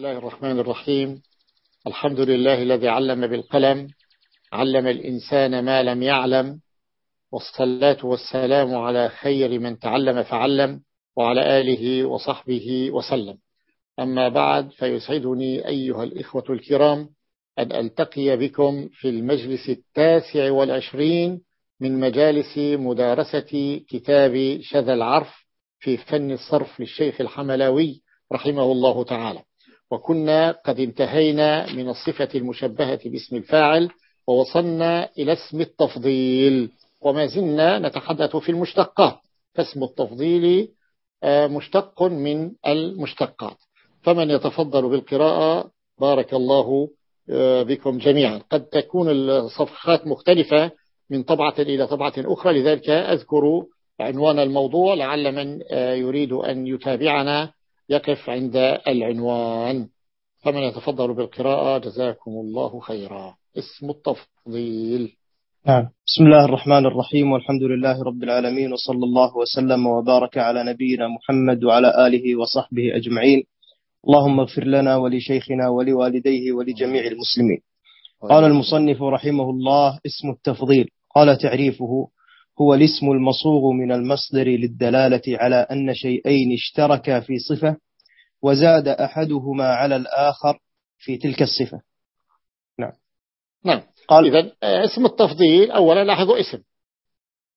الله الرحمن الرحيم. الحمد لله الذي علم بالقلم علم الإنسان ما لم يعلم والصلاة والسلام على خير من تعلم فعلم وعلى آله وصحبه وسلم. أما بعد فيسعدني أيها الإخوة الكرام أن ألتقي بكم في المجلس التاسع والعشرين من مجالس مدارسة كتاب شذا العرف في فن الصرف للشيخ الحملاوي رحمه الله تعالى. وكنا قد انتهينا من الصفة المشبهة باسم الفاعل ووصلنا إلى اسم التفضيل وما زلنا نتحدث في المشتقات فاسم التفضيل آه، مشتق من المشتقات. فمن يتفضل بالقراءة بارك الله آه، بكم جميعا. قد تكون الصفحات مختلفة من طبعة إلى طبعة أخرى لذلك أذكر عنوان الموضوع لعل من آه، يريد أن يتابعنا يقف عند العنوان. فمن يتفضل بالقراءة جزاكم الله خيرا. اسم التفضيل. نعم. بسم الله الرحمن الرحيم. والحمد لله رب العالمين. وصلى الله وسلم وبارك على نبينا محمد وعلى آله وصحبه أجمعين. اللهم اغفر لنا ولشيخنا ولوالديه ولجميع المسلمين. قال المصنف رحمه الله اسم التفضيل. قال تعريفه هو الاسم المصوغ من المصدر للدلالة على أن شيئين اشتركا في صفة وزاد أحدهما على الآخر في تلك الصفة. نعم. نعم. قال إذا اسم التفضيل أولا لاحظوا اسم.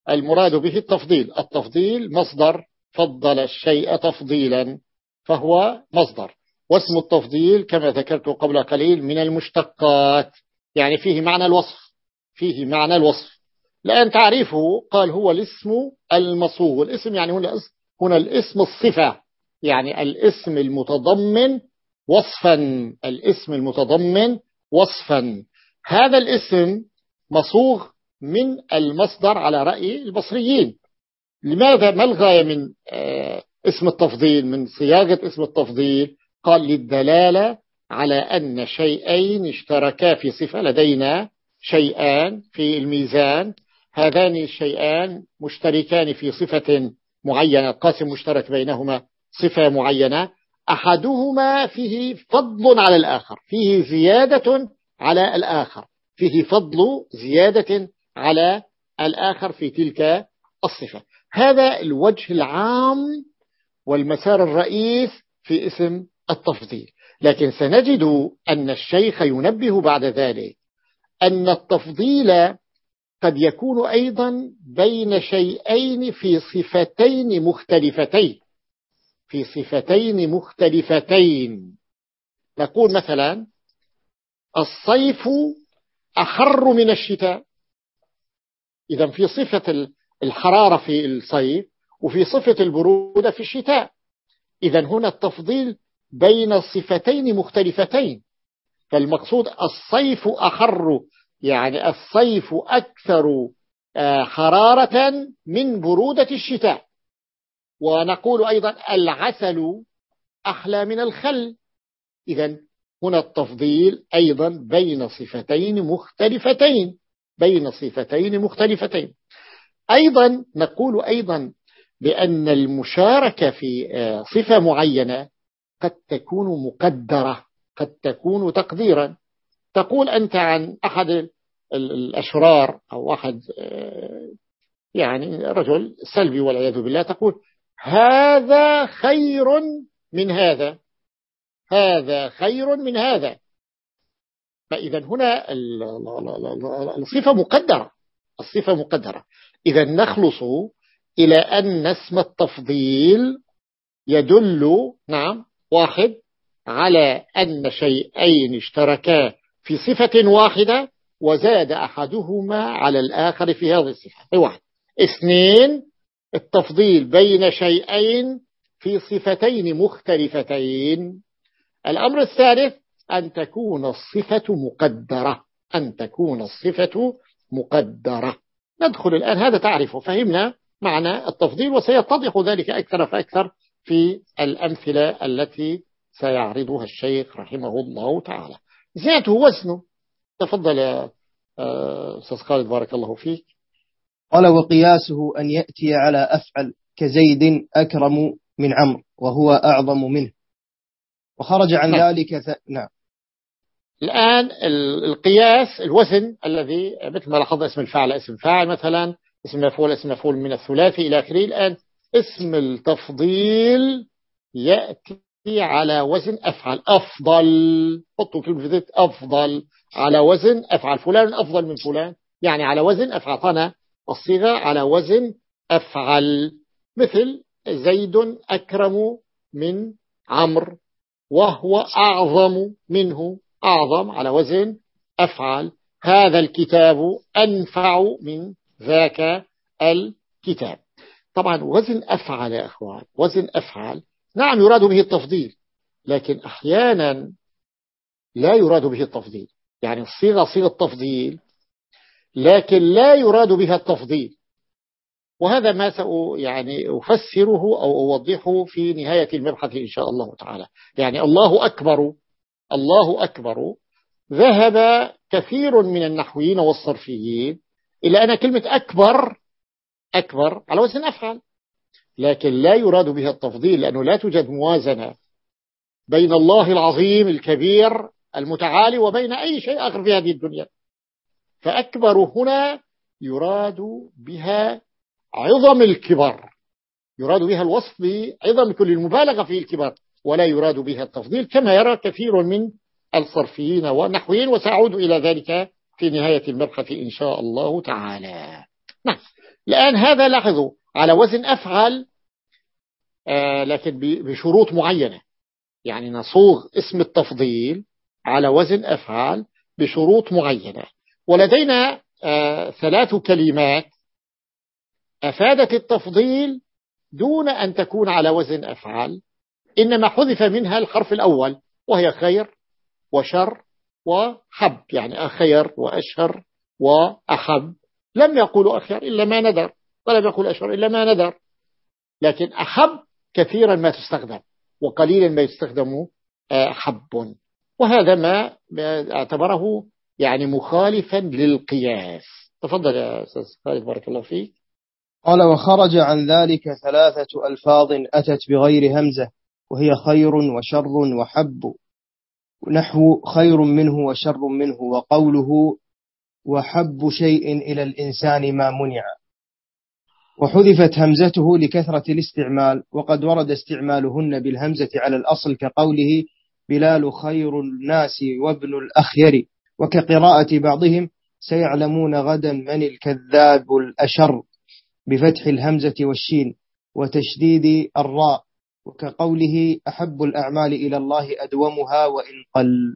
المراد به التفضيل. التفضيل مصدر فضل الشيء تفضيلا فهو مصدر. واسم التفضيل كما ذكرت قبل قليل من المشتقات يعني فيه معنى الوصف. فيه معنى الوصف. لأن تعريفه قال هو الاسم المصوغ الاسم يعني هنا هنا الاسم الصفة يعني الاسم المتضمن وصفا الاسم المتضمن وصفا. هذا الاسم مصوغ من المصدر على رأي البصريين. لماذا؟ ما الغاية من آه، اسم التفضيل من صياغة اسم التفضيل؟ قال للدلالة على أن شيئين اشتركا في صفة لدينا شيئان في الميزان هذان الشيئان مشتركان في صفة معينة قاسم مشترك بينهما صفة معينة. أحدهما فيه فضل على الآخر فيه زيادة على الآخر فيه فضل زيادة على الآخر في تلك الصفة. هذا الوجه العام والمسار الرئيس في اسم التفضيل. لكن سنجد أن الشيخ ينبه بعد ذلك أن التفضيل قد يكون أيضا بين شيئين في صفتين مختلفتين. في صفتين مختلفتين. نقول مثلا الصيف أحر من الشتاء. إذا في صفة الحرارة في الصيف وفي صفة البرودة في الشتاء. إذا هنا التفضيل بين صفتين مختلفتين. فالمقصود الصيف أحر يعني الصيف أكثر آه، حرارة من برودة الشتاء. ونقول أيضا العسل أحلى من الخل. إذا هنا التفضيل أيضا بين صفتين مختلفتين بين صفتين مختلفتين. أيضا نقول أيضا بأن المشاركة في آه، صفة معينة قد تكون مقدرة قد تكون تقديرا. تقول أنت عن أحد الأشرار أو أحد آه، يعني رجل سلبي والعياذ بالله تقول هذا خير من هذا هذا خير من هذا. فإذا هنا الصفة مقدرة الصفة مقدرة. إذا نخلص إلى أن اسم التفضيل يدل نعم واحد على أن شيئين اشتركا في صفة واحدة وزاد أحدهما على الآخر في هذه الصفة. واحد. اثنين التفضيل بين شيئين في صفتين مختلفتين. الأمر الثالث أن تكون الصفة مقدرة. أن تكون الصفة مقدرة. ندخل الآن هذا تعرفه فهمنا معنى التفضيل وسيتضح ذلك أكثر فأكثر في الأمثلة التي سيعرضها الشيخ رحمه الله تعالى. زيادته وزنه تفضل يا آه، أستاذ خالد بارك الله فيك. قال وقياسه أن يأتي على أفعل كزيد أكرم من عمرو وهو أعظم منه. وخرج عن نعم. ذلك ث... نعم. الآن القياس الوزن الذي مثل ما لاحظنا اسم الفاعل اسم فاعل مثلا اسم مفعول اسم مفعول من الثلاثي إلى آخره. الآن اسم التفضيل يأتي على وزن أفعل أفضل. حطوا كلمة في أفضل. على وزن أفعل فلان أفضل من فلان. يعني على وزن أفعل طنا الصيغة على وزن أفعل مثل زيد أكرم من عمرو وهو أعظم منه. أعظم على وزن أفعل. هذا الكتاب أنفع من ذاك الكتاب. طبعا وزن أفعل يا أخوان. وزن أفعل نعم يراد به التفضيل لكن أحيانا لا يراد به التفضيل. يعني الصيغة صيغة تفضيل لكن لا يراد بها التفضيل. وهذا ما يعني أفسره أو أوضحه في نهاية المبحث إن شاء الله تعالى. يعني الله أكبر الله أكبر ذهب كثير من النحويين والصرفيين إلى أن كلمة أكبر أكبر على وزن أفعل. لكن لا يراد بها التفضيل لأنه لا توجد موازنة بين الله العظيم الكبير المتعالي وبين أي شيء آخر في هذه الدنيا. فأكبر هنا يراد بها عظم الكبر يراد بها الوصف بعظم كل المبالغة في الكبر ولا يراد بها التفضيل كما يرى كثير من الصرفيين والنحويين وسأعود إلى ذلك في نهاية المبحث إن شاء الله تعالى. نعم الآن هذا لاحظوا على وزن أفعل آه لكن بشروط معينة. يعني نصوغ اسم التفضيل على وزن أفعال بشروط معينة. ولدينا آه ثلاث كلمات أفادت التفضيل دون أن تكون على وزن أفعال إنما حذف منها الحرف الأول وهي خير وشر وحب. يعني أخير وأشهر وأحب. لم يقولوا أخير إلا ما ندر ولم يقول أشهر إلا ما ندر لكن أحب كثيرا ما تستخدم وقليلا ما يستخدم آه، حب. وهذا ما اعتبره يعني مخالفا للقياس. تفضل يا أستاذ خالد بارك الله فيك. قال وخرج عن ذلك ثلاثة ألفاظ أتت بغير همزة وهي خير وشر وحب. نحو خير منه وشر منه وقوله وحب شيء إلى الإنسان ما منع. وحذفت همزته لكثرة الاستعمال وقد ورد استعمالهن بالهمزة على الأصل كقوله بلال خير الناس وابن الأخير وكقراءة بعضهم سيعلمون غدا من الكذاب الأشر بفتح الهمزة والشين وتشديد الراء وكقوله أحب الأعمال إلى الله أدومها وإن قل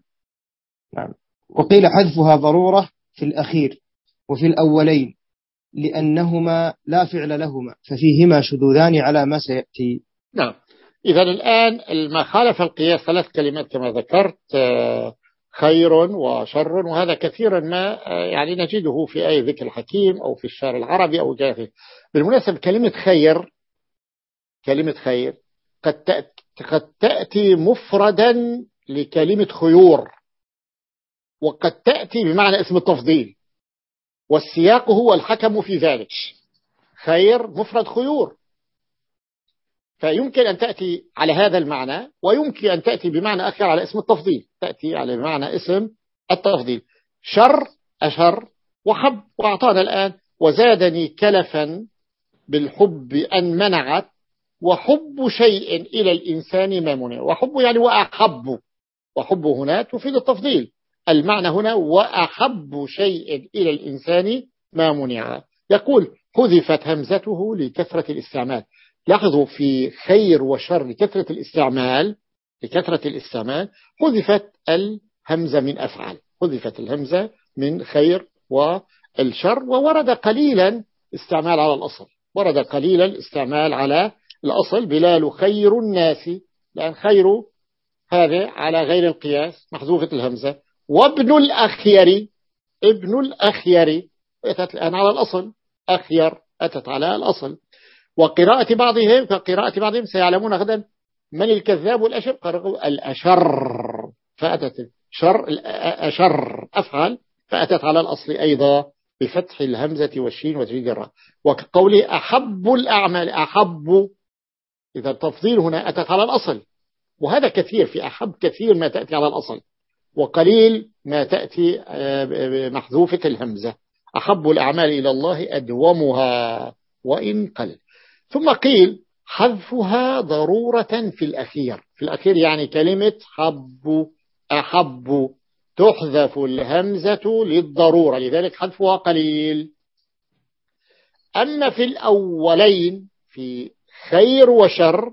نعم. وقيل حذفها ضرورة في الأخير وفي الأولين لأنهما لا فعل لهما ففيهما شذوذان على ما سيأتي. نعم. إذا الآن ما خالف القياس ثلاث كلمات كما ذكرت آه، خير وشر وهذا كثيرا ما آه، يعني نجده في أي ذكر الحكيم أو في الشعر العربي أو جاهل بالمناسبة كلمة خير كلمة خير قد تأتي, قد تأتي مفردا لكلمة خيور وقد تأتي بمعنى اسم التفضيل. والسياق هو الحكم في ذلك. خير مفرد خيور. فيمكن أن تأتي على هذا المعنى ويمكن أن تأتي بمعنى آخر على اسم التفضيل. تأتي على معنى اسم التفضيل. شر أشر وحب. وأعطانا الآن وزادني كلفا بالحب أن منعت وحب شيء إلى الإنسان ما منع. وحب يعني وأحب وحب هنا تفيد التفضيل. المعنى هنا وأحب شيء إلى الإنسان ما منع. يقول حذفت همزته لكثرة الاستعمال. لاحظوا في خير وشر لكثرة الاستعمال لكثرة الاستعمال حذفت الهمزة من أفعال حذفت الهمزة من خير والشر وورد قليلا استعمال على الأصل. ورد قليلا استعمال على الأصل. بلال خير الناس. لأن خير هذا على غير القياس. محذوفة الهمزة. وابن الأخير ابن الأخير أتت الآن على الأصل. أخير أتت على الأصل. وقراءة بعضهم كقراءة بعضهم سيعلمون غدا من الكذاب والأشر قرأوا الأشر. فأتت شر الأشر. أفعل. فأتت على الأصل أيضا بفتح الهمزة والشين وتجديد الراء. وكقوله أحب الأعمال أحب. إذا التفضيل هنا أتت على الأصل. وهذا كثير في أحب كثير ما تأتي على الأصل. وقليل ما تأتي آه، محذوفة الهمزة. أحب الأعمال إلى الله أدومها وإن قل. ثم قيل حذفها ضرورة في الأخير. في الأخير يعني كلمة حب أحب. تحذف الهمزة للضرورة لذلك حذفها قليل. أما في الأولين في خير وشر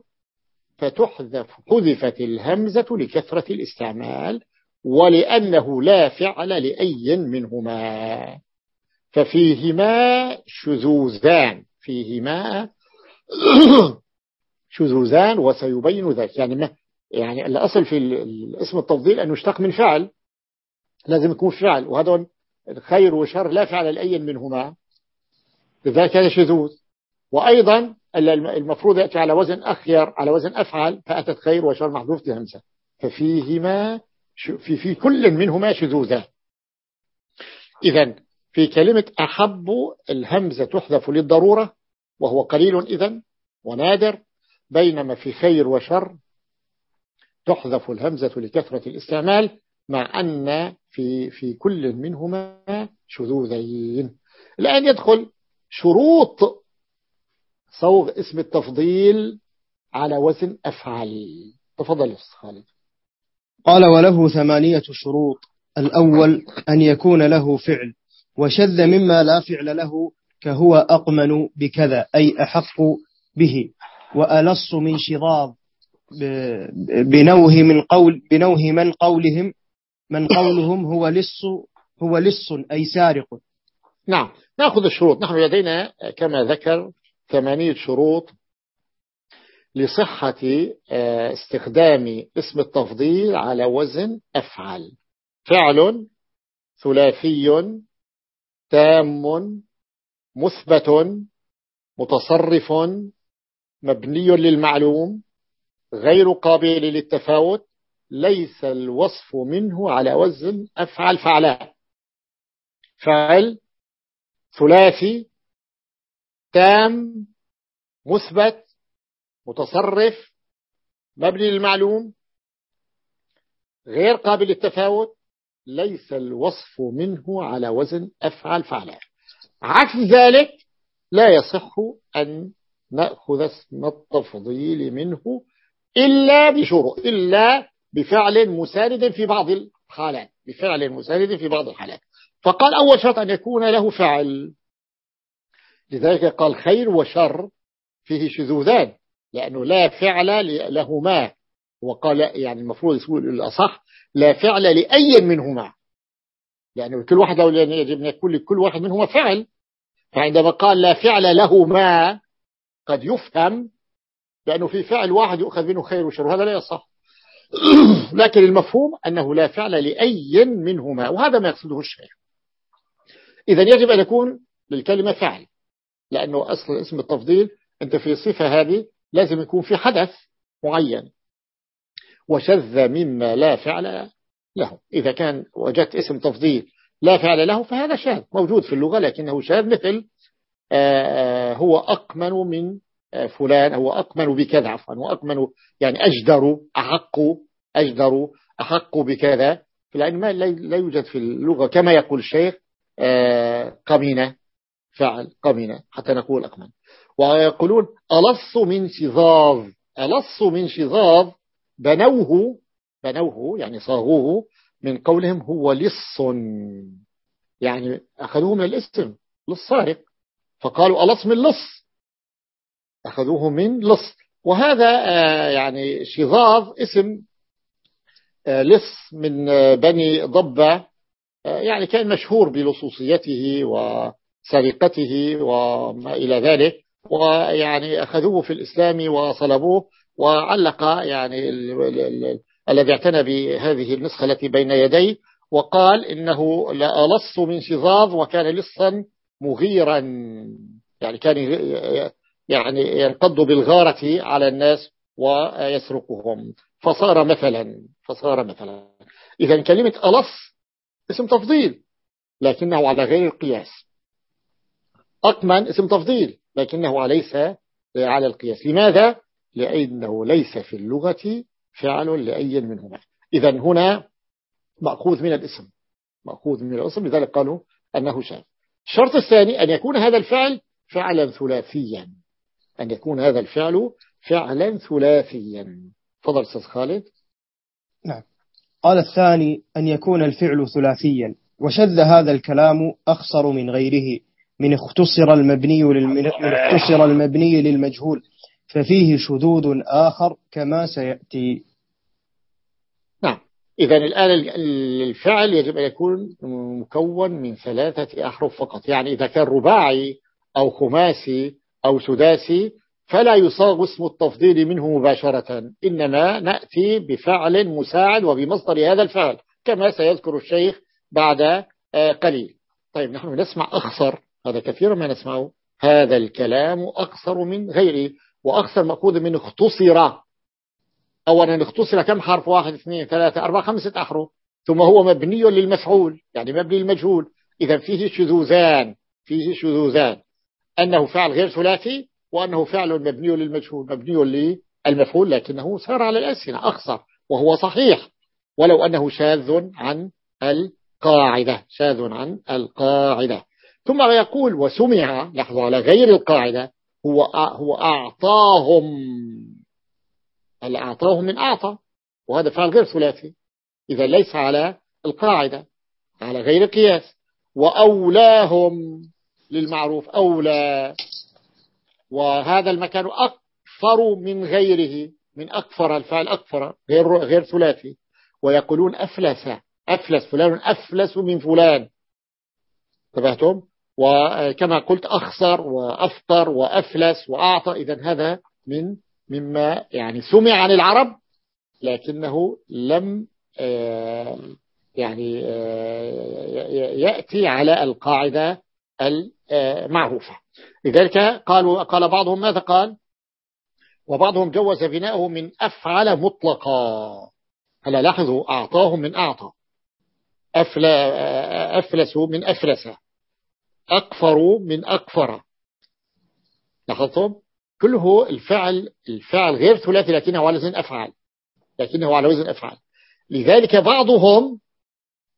فتحذف حذفت الهمزة لكثرة الاستعمال. ولأنه لا فعل لأي منهما. ففيهما شذوذان فيهما شذوذان وسيبين ذلك. يعني ما يعني الأصل في الاسم التفضيل أنه يشتق من فعل لازم يكون فعل وهذا خير وشر لا فعل لأي منهما. لذلك هذا شذوذ. وأيضا المفروض يأتي على وزن أخير على وزن أفعل فأتت خير وشر محذوف همزة ففيهما في, في كل منهما شذوذان إذا في كلمة أحب الهمزة تحذف للضرورة وهو قليل إذن ونادر بينما في خير وشر تحذف الهمزة لكثرة الاستعمال مع أن في, في كل منهما شذوذين. الآن يدخل شروط صوغ اسم التفضيل على وزن أفعل. تفضل يا خالد. قال وله ثمانية شروط. الأول أن يكون له فعل وشذ مما لا فعل له كهو أقمن بكذا أي أحق به. وألص من شظاظ بنوه من قول بنوه من قولهم من قولهم هو لص هو لص أي سارق. نعم نأخذ الشروط. نحن لدينا كما ذكر ثمانية شروط لصحة آه، استخدام اسم التفضيل على وزن أفعل. فعل ثلاثي تام مثبت متصرف مبني للمعلوم غير قابل للتفاوت ليس الوصف منه على وزن أفعل فعلاء فعل ثلاثي تام مثبت متصرف مبني للمعلوم غير قابل للتفاوت ليس الوصف منه على وزن أفعل فعلا عكس ذلك لا يصح أن نأخذ اسم التفضيل منه إلا بشروط إلا بفعل مساند في بعض الحالات بفعل مساند في بعض الحالات. فقال أول شرط أن يكون له فعل. لذلك قال خير وشر فيه شذوذان. لأنه لا فعل لهما. وقال يعني المفروض يقول الأصح لا فعل لأي منهما. لأنه كل واحد لو يجب أن يكون لكل واحد منهما فعل. فعندما قال لا فعل لهما قد يفهم لأنه في فعل واحد يؤخذ منه خير وشر هذا لا يصح. لكن المفهوم أنه لا فعل لأي منهما وهذا ما يقصده الشيخ. إذا يجب أن يكون للكلمة فعل لأنه أصل اسم التفضيل أنت في الصفة هذه لازم يكون في حدث معين. وشذ مما لا فعل له. إذا كان وجدت اسم تفضيل لا فعل له فهذا شاذ موجود في اللغة لكنه شاذ مثل آه، آه، هو أقمن من آه، فلان هو أقمن بكذا عفوا هو أقمن يعني أجدر أحق أجدر أحق بكذا. لأن ما لا يوجد في اللغة كما يقول الشيخ قمينة. فعل قمن حتى نقول أقمن ويقولون ألص من شظاظ ألص من شظاظ بنوه بنوه يعني صاغوه من قولهم هو لص. يعني أخذوه من الاسم للصارق. فقالوا ألص من لص؟ أخذوه من لص. وهذا آه، يعني شظاظ اسم آه، لص من آه، بني ضبة يعني كان مشهور بلصوصيته و سرقته وما إلى ذلك ويعني أخذوه في الإسلام وصلبوه وعلق يعني الذي اعتنى بهذه النسخة التي بين يدي وقال إنه لألص من شظاظ وكان لصا مغيرا. يعني كان يعني ينقض بالغارة على الناس ويسرقهم. فصار مثلا فصار مثلا. إذا كلمة ألص اسم تفضيل لكنه على غير القياس. أطمن اسم تفضيل لكنه ليس على القياس. لماذا؟ لأنه ليس في اللغة فعل لأي منهما إذا هنا مأخوذ من الاسم. مأخوذ من الاسم لذلك قالوا أنه شاذ. الشرط الثاني أن يكون هذا الفعل فعلا ثلاثيا. أن يكون هذا الفعل فعلا ثلاثيا. فضل أستاذ خالد. نعم. قال الثاني أن يكون الفعل ثلاثيا. وشذ هذا الكلام أخصر من غيره. من اختصر المبني من اختصر المبني للمجهول. ففيه شذوذ آخر كما سيأتي. نعم. إذا الآن الفعل يجب أن يكون مكون من ثلاثة أحرف فقط. يعني إذا كان رباعي أو خماسي أو سداسي فلا يصاغ اسم التفضيل منه مباشرة. إنما نأتي بفعل مساعد وبمصدر هذا الفعل كما سيذكر الشيخ بعد آه، قليل. طيب نحن نسمع أخصر. هذا كثيرا ما نسمعه. هذا الكلام أقصر من غيره وأكثر مأخوذ من اختصر. أولا اختصر كم حرف؟ واحد اثنين ثلاثة أربعة خمسة أحرف. ثم هو مبني للمفعول يعني مبني للمجهول. إذا فيه شذوذان فيه شذوذان. أنه فعل غير ثلاثي وأنه فعل مبني للمجهول مبني للمفعول لكنه سار على الألسنة أخصر وهو صحيح. ولو أنه شاذ عن القاعدة شاذ عن القاعدة. ثم يقول وسمع لحظة على غير القاعدة هو هو أعطاهم اللي أعطاهم من أعطى؟ وهذا فعل غير ثلاثي. إذا ليس على القاعدة على غير القياس. وأولاهم للمعروف أولى. وهذا المكان أكثر من غيره من أكثر الفعل أكثر غير غير ثلاثي. ويقولون أفلس أفلس فلان أفلس من فلان. انتبهتم؟ وكما قلت أخسر وأفطر وأفلس وأعطى. إذا هذا من مما يعني سمع عن العرب لكنه لم آه، يعني آه، يأتي على القاعدة المعروفة. لذلك قالوا قال بعضهم ماذا قال؟ وبعضهم جوز بناءه من أفعل مطلقا. هلا لاحظوا أعطاهم من أعطى. أفلسوا من أفلس. أكفروا من أكفر. لاحظتم؟ كله الفعل الفعل غير ثلاثي لكنه على وزن أفعل. لكنه على وزن أفعل. لذلك بعضهم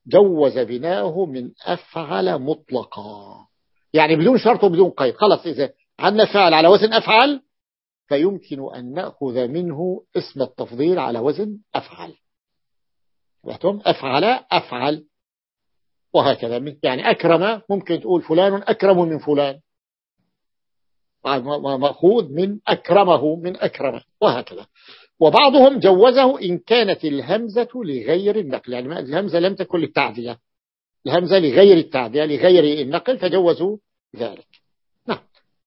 جوز بناءه من أفعل مطلقا. يعني بدون شرط وبدون قيد. خلص إذا عندنا فعل على وزن أفعل فيمكن أن نأخذ منه اسم التفضيل على وزن أفعل. أفعل أفعل. وهكذا. يعني أكرم ممكن تقول فلان أكرم من فلان. مأخوذ من أكرمه من أكرمه وهكذا. وبعضهم جوزه إن كانت الهمزة لغير النقل. يعني الهمزة لم تكن للتعدية. الهمزة لغير التعدية لغير النقل فجوزوا ذلك. نعم.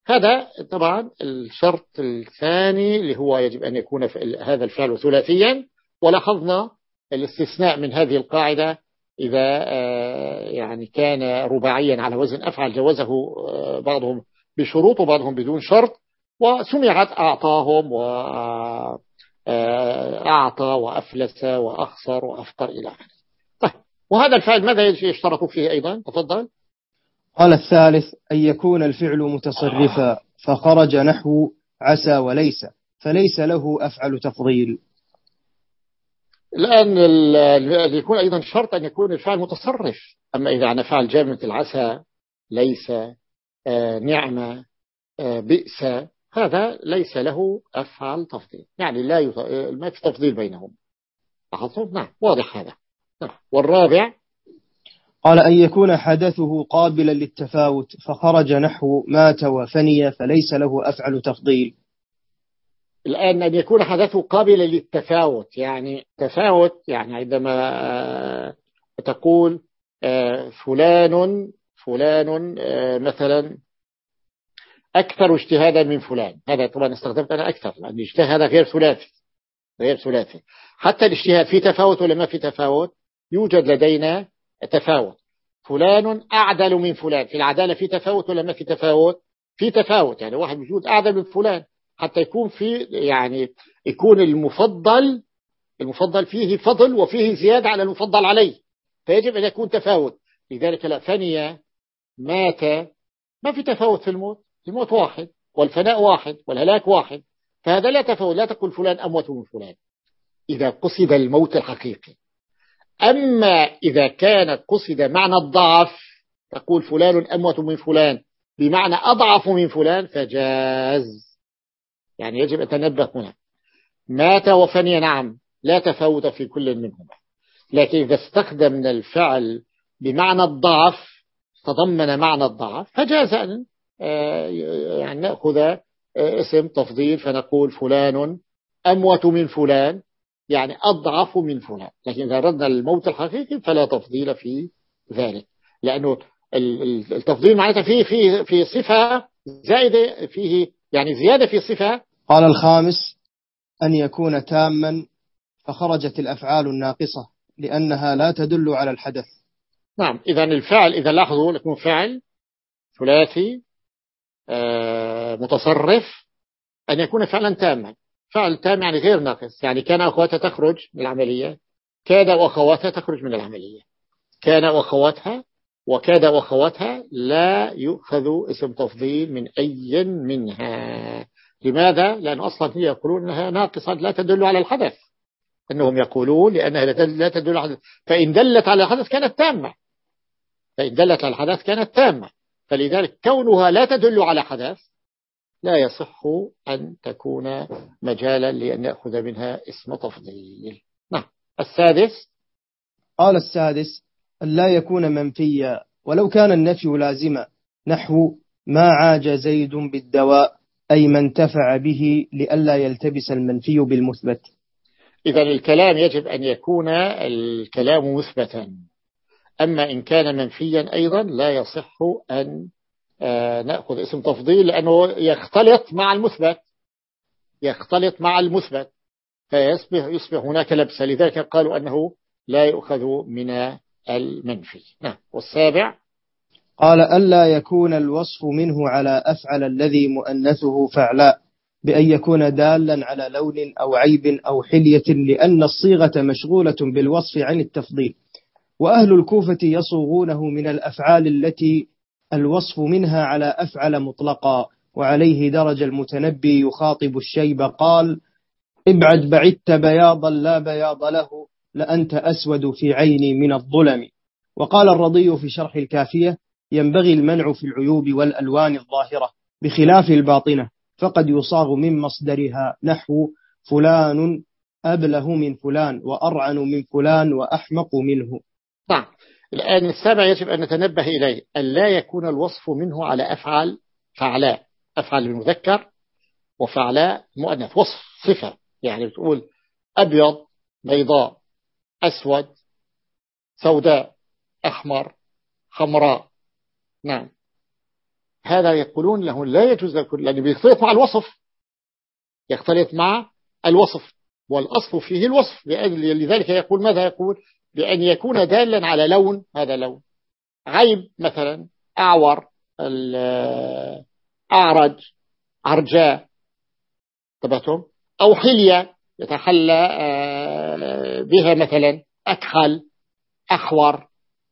هذا طبعا الشرط الثاني اللي هو يجب أن يكون هذا الفعل ثلاثيا. ولاحظنا الاستثناء من هذه القاعدة إذا آه، يعني كان رباعيا على وزن أفعل جوزه آه، بعضهم بشروط وبعضهم بدون شرط وسمعت أعطاهم وأعطى آه، وأفلس وأخسر وأفطر إلى آخره. طيب وهذا الفعل ماذا يشترط فيه أيضا؟ تفضل. قال الثالث أن يكون الفعل متصرفا فخرج نحو عسى وليس فليس له أفعل تفضيل. لأن يكون أيضا شرط أن يكون الفعل متصرف. أما إذا عنا فعل جامع مثل عسى ليس آه، نعمة آه، بئس هذا ليس له أفعل تفضيل. يعني لا يط... ما في تفضيل بينهم. لاحظتم نعم واضح هذا. نعم. والرابع قال أن يكون حدثه قابلا للتفاوت فخرج نحو مات وفني فليس له أفعل تفضيل. الآن أن يكون حدثه قابلا للتفاوت. يعني تفاوت يعني عندما آه، تقول فلان فلان آه، مثلا أكثر اجتهادا من فلان. هذا طبعا استخدمت أنا أكثر لأن الاجتهاد غير ثلاثي غير ثلاثي. حتى الاجتهاد في تفاوت ولا ما في تفاوت يوجد لدينا تفاوت. فلان أعدل من فلان. في العدالة في تفاوت ولا ما في تفاوت؟ في تفاوت. يعني واحد موجود أعدل من فلان. حتى يكون في يعني يكون المفضل المفضل فيه فضل وفيه زيادة على المفضل عليه فيجب أن يكون تفاوت. لذلك لا ثانية مات ما في تفاوت في الموت الموت واحد والفناء واحد والهلاك واحد فهذا لا تفاوت لا تقول فلان أموت من فلان. إذا قصد الموت الحقيقي. أما إذا كان قصد معنى الضعف تقول فلان أموت من فلان بمعنى أضعف من فلان فجاز. يعني يجب أن تنبه هنا. مات وفني نعم لا تفاوت في كل منهما. لكن إذا استخدمنا الفعل بمعنى الضعف تضمن معنى الضعف فجاز أن آه، يعني نأخذ آه، اسم تفضيل فنقول فلان أموت من فلان يعني أضعف من فلان. لكن إذا أردنا الموت الحقيقي فلا تفضيل في ذلك. لأنه التفضيل معناتها فيه في في صفة زائدة فيه يعني زيادة في صفة قال الخامس أن يكون تاما فخرجت الأفعال الناقصة لأنها لا تدل على الحدث. نعم إذا الفعل إذا لاحظوا لكم فعل ثلاثي آه، متصرف أن يكون فعلا تاما. فعل تام يعني غير ناقص يعني كان أخواتها تخرج من العملية كاد وأخواتها تخرج من العملية. كان وأخواتها وكاد وأخواتها لا يؤخذ اسم تفضيل من أي منها. لماذا؟ لأن أصلا هي يقولون أنها ناقصة لا تدل على الحدث. أنهم يقولون لأنها لا تدل على الحدث. فإن دلت على الحدث كانت تامة. فإن دلت على الحدث كانت تامة. فلذلك كونها لا تدل على حدث لا يصح أن تكون مجالا لأن نأخذ منها اسم تفضيل. نعم. السادس. قال السادس أن لا يكون منفيا ولو كان النفي لازما. نحو ما عاج زيد بالدواء. أي ما انتفع به لئلا يلتبس المنفي بالمثبت. إذا الكلام يجب أن يكون الكلام مثبتا. أما إن كان منفيا أيضا لا يصح أن آه، نأخذ اسم تفضيل لأنه يختلط مع المثبت. يختلط مع المثبت. فيصبح يصبح هناك لبس. لذلك قالوا أنه لا يؤخذ من المنفي. نعم. والسابع قال ألا يكون الوصف منه على أفعل الذي مؤنثه فعلاء بأن يكون دالا على لون أو عيب أو حلية لأن الصيغة مشغولة بالوصف عن التفضيل. وأهل الكوفة يصوغونه من الأفعال التي الوصف منها على أفعل مطلقا وعليه درج المتنبي يخاطب الشيب قال ابعد بعدت بياضا لا بياض له لأنت أسود في عيني من الظلم. وقال الرضي في شرح الكافية ينبغي المنع في العيوب والألوان الظاهرة بخلاف الباطنة فقد يصاغ من مصدرها نحو فلان أبله من فلان وأرعن من فلان وأحمق منه. نعم. الآن السابع يجب أن نتنبه إليه. أن لا يكون الوصف منه على أفعال فعلاء أفعال المذكر وفعلاء مؤنث وصف صفة. يعني بتقول أبيض بيضاء أسود سوداء أحمر حمراء نعم. هذا يقولون له لا يجوز لكل لأنه بيختلط مع الوصف. يختلط مع الوصف. والأصل فيه الوصف. لذلك يقول ماذا يقول؟ بأن يكون دالا على لون. هذا لون. عيب مثلا. أعور. أعرج. عرجاء تبتم أو حلية يتحلى آه، بها مثلا. أكحل. أحور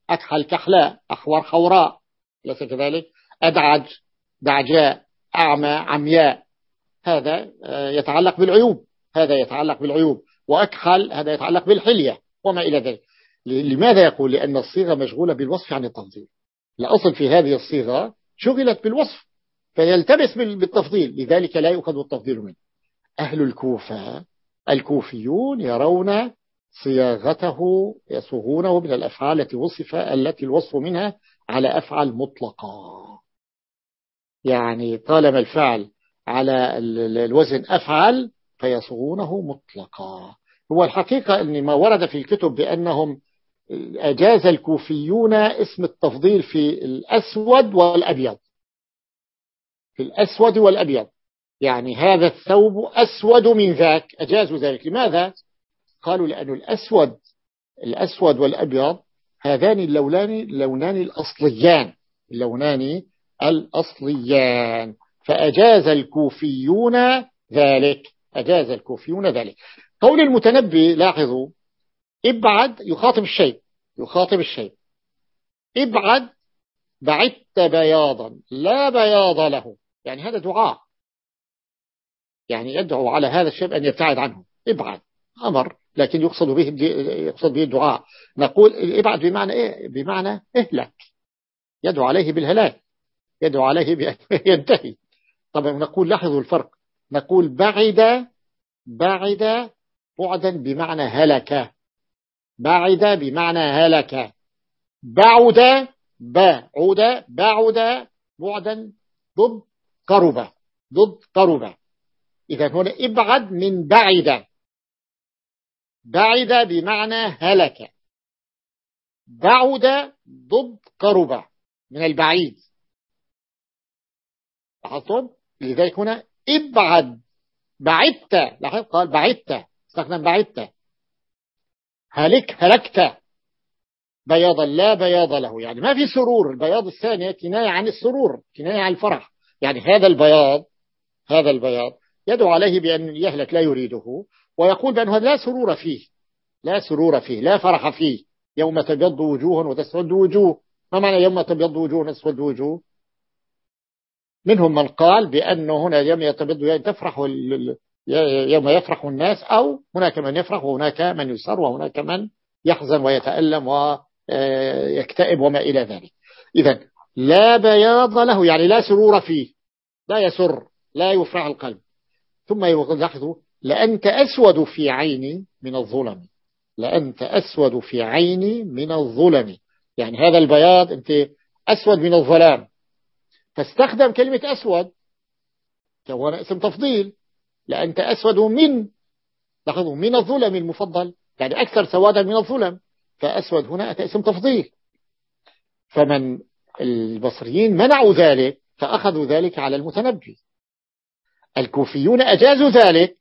أكحل كحلاء أحور حوراء ليس كذلك؟ أدعج دعجاء أعمى عمياء. هذا آه، يتعلق بالعيوب. هذا يتعلق بالعيوب. وأكحل هذا يتعلق بالحلية وما إلى ذلك. لماذا يقول؟ لأن الصيغة مشغولة بالوصف عن التفضيل الأصل في هذه الصيغة شغلت بالوصف فيلتبس بالتفضيل. لذلك لا يؤخذ التفضيل منه. أهل الكوفة الكوفيون يرون صياغته يصوغونه من الأفعال التي وصف التي الوصف منها على أفعال مطلقة. يعني طالما الفعل على الوزن أفعل فيصوغونه مطلقا. هو الحقيقة أن ما ورد في الكتب بأنهم أجاز الكوفيون اسم التفضيل في الأسود والأبيض. في الأسود والأبيض. يعني هذا الثوب أسود من ذاك أجازوا ذلك. لماذا؟ قالوا لأن الأسود الأسود والأبيض هذان اللونان اللونان الأصليان اللونان الأصليان. فأجاز الكوفيون ذلك أجاز الكوفيون ذلك. قول المتنبي لاحظوا ابعد يخاطب الشيء يخاطب الشيء. ابعد بعدت بياضا لا بياض له. يعني هذا دعاء. يعني يدعو على هذا الشيء أن يبتعد عنه. ابعد. أمر لكن يقصد به يقصد به الدعاء. نقول ابعد بمعنى إيه؟ بمعنى اهلك. يدعو عليه بالهلاك. يدعو عليه بأن ينتهي. طبعا نقول لاحظوا الفرق. نقول بعد بعد بعدا بمعنى هلك. بعد بمعنى هلك. بعد بعد بعد بعدا ضد قرب. ضد قرب. إذا هنا ابعد من بعد. بعد بمعنى هلك. بعد ضد قرب من البعيد. لاحظتم لذلك هنا ابعد. بعدت. لاحظ؟ قال بعدت. استخدم بعدت. هلك هلكت. بياضا لا بياض له. يعني ما في سرور. البياض الثانية كناية عن السرور كناية عن الفرح. يعني هذا البياض هذا البياض يدعو عليه بأن يهلك لا يريده. ويقول بأنه لا سرور فيه لا سرور فيه لا فرح فيه. يوم تبيض وجوه وتسود وجوه. ما معنى يوم تبيض وجوه وتسود وجوه؟ منهم من قال بأنه هنا يوم يتبيض يعني تفرح يوم يفرح الناس أو هناك من يفرح وهناك من يسر وهناك من يحزن ويتألم ويكتئب وما إلى ذلك. إذا لا بياض له يعني لا سرور فيه لا يسر لا يفرح القلب. ثم يلاحظوا لأنت أسود في عيني من الظلم. لأنت أسود في عيني من الظلم. يعني هذا البياض أنت أسود من الظلام. فاستخدم كلمة أسود كون اسم تفضيل لأنت أسود من لاحظوا من الظلم المفضل. يعني أكثر سوادا من الظلم. فأسود هنا أتى اسم تفضيل. فمن البصريين منعوا ذلك فأخذوا ذلك على المتنبي. الكوفيون أجازوا ذلك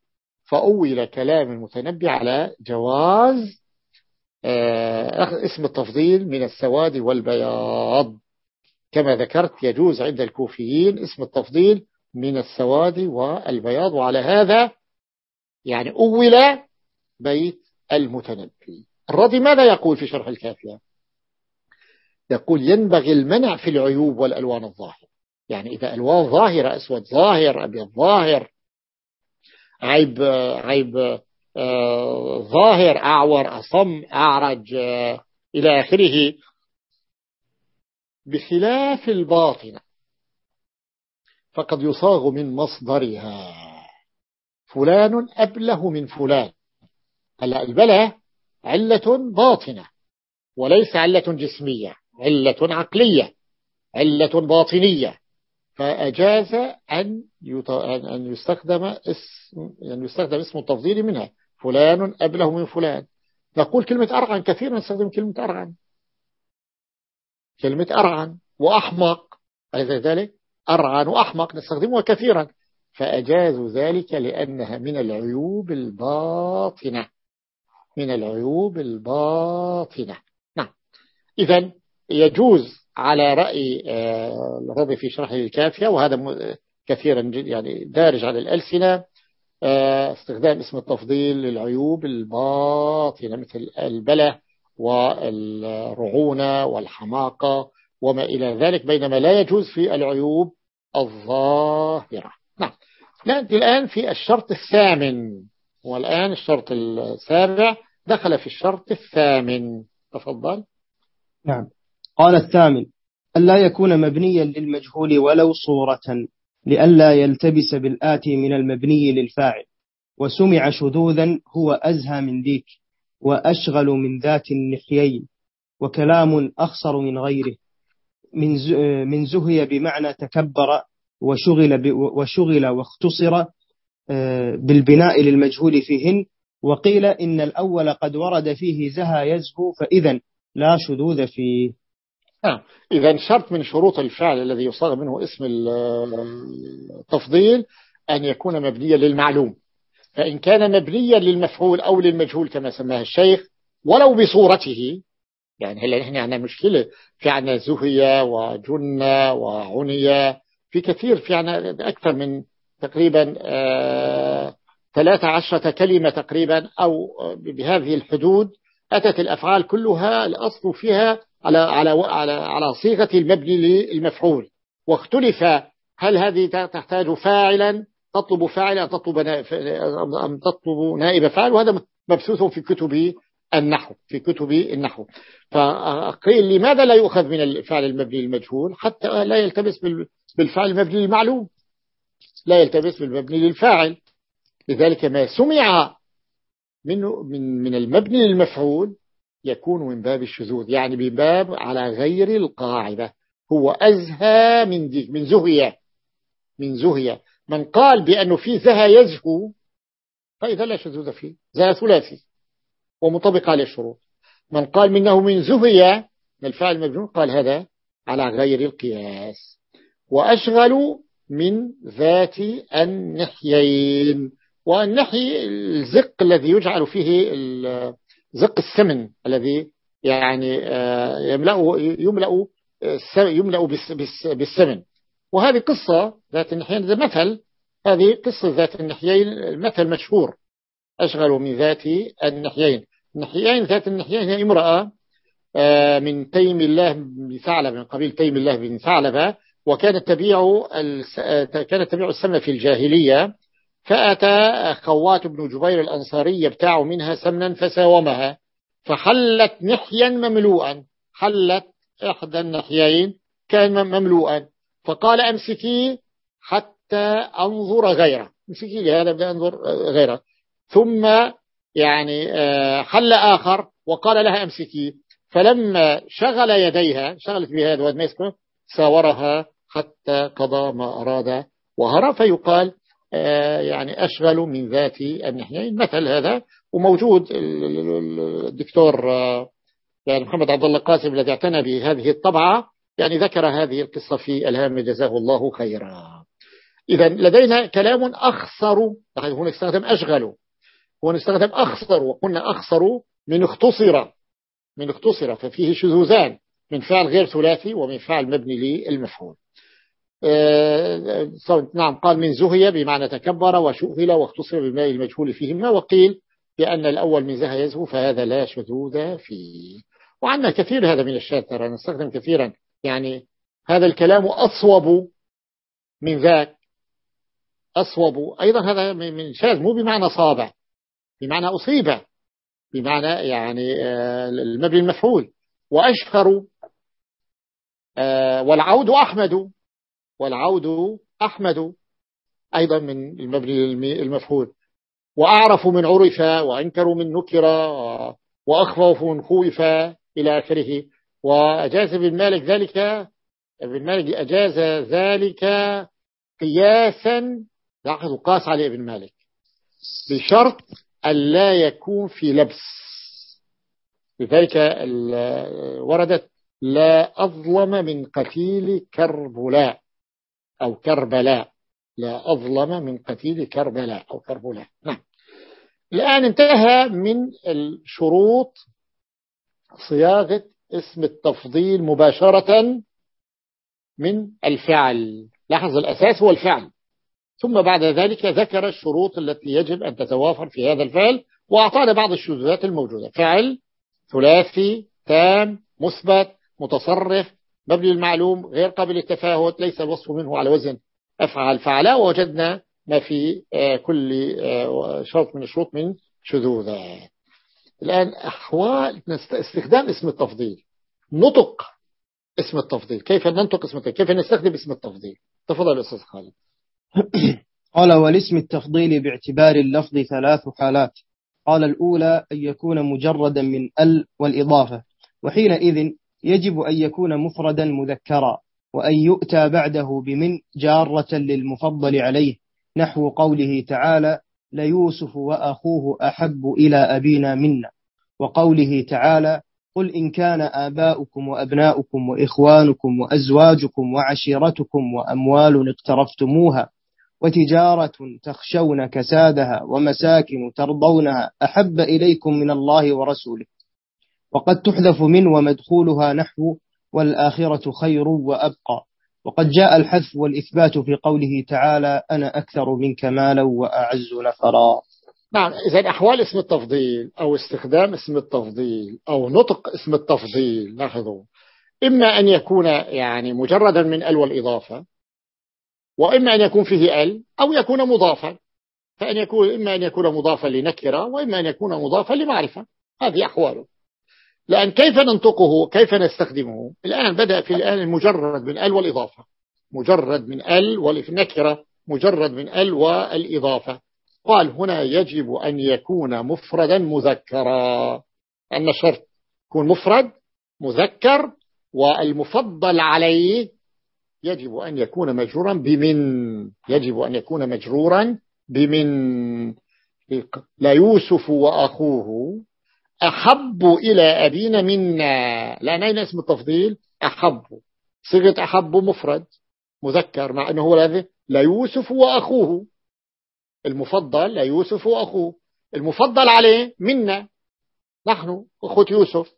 فأول كلام المتنبي على جواز آه، اسم التفضيل من السواد والبياض. كما ذكرت يجوز عند الكوفيين اسم التفضيل من السواد والبياض. وعلى هذا يعني أول بيت المتنبي. الرضي ماذا يقول في شرح الكافية؟ يقول ينبغي المنع في العيوب والألوان الظاهرة. يعني إذا ألوان ظاهرة أسود ظاهر أبيض ظاهر عيب عيب آه، ظاهر أعور أصم أعرج آه، إلى آخره. بخلاف الباطنة فقد يصاغ من مصدرها. فلان أبله من فلان. هلا البلة علة باطنة وليس علة جسمية علة عقلية علة باطنية. فأجاز أن أن يستخدم اسم يعني يستخدم اسم التفضيل منها. فلان أبله من فلان. نقول كلمة أرعن كثيرا نستخدم كلمة أرعن. كلمة أرعن وأحمق. أليس ذلك؟ أرعن وأحمق نستخدمها كثيرا. فأجازوا ذلك لأنها من العيوب الباطنة. من العيوب الباطنة. نعم. إذا يجوز على رأي آه، الرضي في شرح الكافية وهذا كثيرا يعني دارج على الألسنة آه، استخدام اسم التفضيل للعيوب الباطنة مثل البلة والرعونة والحماقة وما إلى ذلك بينما لا يجوز في العيوب الظاهرة. نعم. نأتي الآن في الشرط الثامن. والآن الشرط السابع دخل في الشرط الثامن. تفضل. نعم. قال الثامن ألا يكون مبنيا للمجهول ولو صورة لئلا يلتبس بالآتي من المبني للفاعل. وسمع شذوذا هو أزهى من ديك وأشغل من ذات النحيين. وكلام أخصر من غيره. من من زهي بمعنى تكبر وشغل وشغل واختصر آه، بالبناء للمجهول فيهن. وقيل إن الأول قد ورد فيه زهى يزهو فإذا لا شذوذ فيه. نعم إذا شرط من شروط الفعل الذي يصاغ منه اسم التفضيل أن يكون مبنيا للمعلوم. فإن كان مبنيا للمفعول أو للمجهول كما سماه الشيخ ولو بصورته يعني هلا نحن عندنا مشكلة؟ في عنا زهية وجنة وعنية في كثير في عنا أكثر من تقريبا آه 13 كلمة تقريبا أو بهذه الحدود أتت الأفعال كلها الأصل فيها على على على على صيغة المبني للمفعول. واختلف هل هذه تحتاج فاعلا تطلب فاعلا تطلب أم تطلب نائب فاعل؟ وهذا مبثوث في كتب النحو في كتب النحو. فقيل لماذا لا يؤخذ من الفعل المبني المجهول حتى لا يلتبس بالفعل المبني المعلوم لا يلتبس بالمبني للفاعل. لذلك ما سمع من من من المبني للمفعول يكون من باب الشذوذ يعني بباب على غير القاعدة. هو أزهى من دي من زهية من زهية من قال بأنه في زهى يزهو فإذا لا شذوذ فيه زهى ثلاثي ومطبق عليه الشروط من قال منه من زهية من الفعل المجنون قال هذا على غير القياس. وأشغل من ذات النحيين. والنحي الزق الذي يجعل فيه زق السمن الذي يعني آه، يملأ يملأ يملأ بالسمن. وهذه قصة ذات النحيين هذا مثل هذه قصة ذات النحيين مثل مشهور. أشغل من ذات النحيين. النحيين ذات النحيين هي امرأة آه، من تيم الله بن ثعلبة من قبيل تيم الله بن ثعلبة وكانت تبيع كانت تبيع السمن في الجاهلية. فأتى خوات بن جبير الأنصاري يبتاع منها سمنا فساومها فحلت نحيا مملوءا حلت إحدى النحيين كان مملوءا فقال أمسكي حتى أنظر غيره. أمسكي لهذا بدأ أنظر غيره. ثم يعني آه، حل آخر وقال لها أمسكي. فلما شغل يديها شغلت بهذا وهذا ساورها حتى قضى ما أراد وهرى فيقال يعني أشغل من ذات النحيين مثل هذا وموجود الدكتور آه، يعني محمد عبد الله قاسم الذي اعتنى بهذه الطبعة يعني ذكر هذه القصة في الهام جزاه الله خيرا. إذا لدينا كلام أخصر هنا استخدم أشغل. هنا استخدم أخصر وقلنا أخصر من اختصر من اختصر ففيه شذوذان من فعل غير ثلاثي ومن فعل مبني للمفعول. آه، نعم قال من زهي بمعنى تكبر وشؤهل واختصر بالماء المجهول فيهما وقيل بأن الأول من زهى يزهو فهذا لا شذوذ فيه. وعندنا كثير هذا من الشاذ ترى نستخدم كثيرا. يعني هذا الكلام أصوب من ذاك أصوب. أيضا هذا من شاذ مو بمعنى صابع بمعنى أصيب بمعنى يعني آه، المبني المفعول. وأشهر آه، والعود أحمد. والعود أحمد أيضا من المبني المفعول وأعرف من عرف وأنكر من نكر وأخوف من خوف إلى آخره. وأجاز ابن مالك ذلك ابن مالك أجاز ذلك قياسا لاحظوا قاس عليه ابن مالك بشرط أن لا يكون في لبس. لذلك وردت لا أظلم من قتيل كربلاء. أو كربلاء. لا أظلم من قتيل كربلاء أو كربلاء. نعم. الآن انتهى من الشروط صياغة اسم التفضيل مباشرة من الفعل. لاحظ الأساس هو الفعل. ثم بعد ذلك ذكر الشروط التي يجب أن تتوافر في هذا الفعل وأعطانا بعض الشذوذات الموجودة. فعل ثلاثي تام مثبت متصرف مبني المعلوم غير قابل للتفاوت ليس الوصف منه على وزن. أفعل فعلا ووجدنا ما في آه، كل آه، شرط من الشروط من شذوذات الآن أحوال استخدام اسم التفضيل. نطق اسم التفضيل. كيف ننطق اسم التفضيل؟ كيف نستخدم اسم التفضيل؟ تفضل أستاذ خالد. قال والاسم التفضيل باعتبار اللفظ ثلاث حالات. قال الأولى أن يكون مجردا من ال والإضافة. وحينئذ يجب أن يكون مفردا مذكرا وأن يؤتى بعده بمن جارة للمفضل عليه. نحو قوله تعالى ليوسف وأخوه أحب إلى أبينا منا. وقوله تعالى قل إن كان آباؤكم وأبناؤكم وإخوانكم وأزواجكم وعشيرتكم وأموال اقترفتموها وتجارة تخشون كسادها ومساكن ترضونها أحب إليكم من الله ورسوله. وقد تحذف من ومدخولها نحو والآخرة خير وأبقى. وقد جاء الحذف والإثبات في قوله تعالى أنا أكثر منك مالا وأعز نفرا. نعم إذا أحوال اسم التفضيل أو استخدام اسم التفضيل أو نطق اسم التفضيل لاحظوا. إما أن يكون يعني مجردا من ال والإضافة وإما أن يكون فيه ال أو يكون مضافا. فأن يكون إما أن يكون مضافا لنكرة وإما أن يكون مضافا لمعرفة. هذه أحواله. لأن كيف ننطقه؟ كيف نستخدمه؟ الآن بدأ في الآن المجرد من ال والإضافة. مجرد من ال والنكرة مجرد من ال والإضافة. قال هنا يجب أن يكون مفردا مذكرا. أن شرط يكون مفرد مذكر والمفضل عليه يجب أن يكون مجرورا بمن؟ يجب أن يكون مجرورا بمن؟ لا يوسف وأخوه. أحب إلى أبينا منا. لأن أين اسم التفضيل أحب. صيغة أحب مفرد مذكر مع أنه هو لا يوسف وأخوه. المفضل لا يوسف وأخوه. المفضل عليه منا. نحن أخوة يوسف.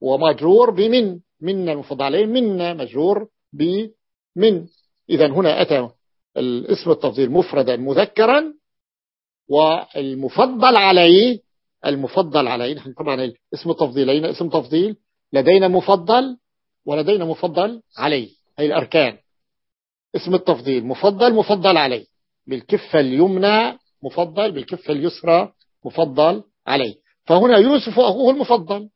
ومجرور بمن؟ منا. المفضل عليه منا. مجرور بمن. إذا هنا أتى الاسم التفضيل مفردا مذكرا. والمفضل عليه المفضل عليه نحن طبعا اسم التفضيل اسم تفضيل. لدينا مفضل ولدينا مفضل عليه. هي الأركان. اسم التفضيل. مفضل مفضل عليه. بالكفة اليمنى مفضل بالكفة اليسرى مفضل عليه. فهنا يوسف أخوه المفضل.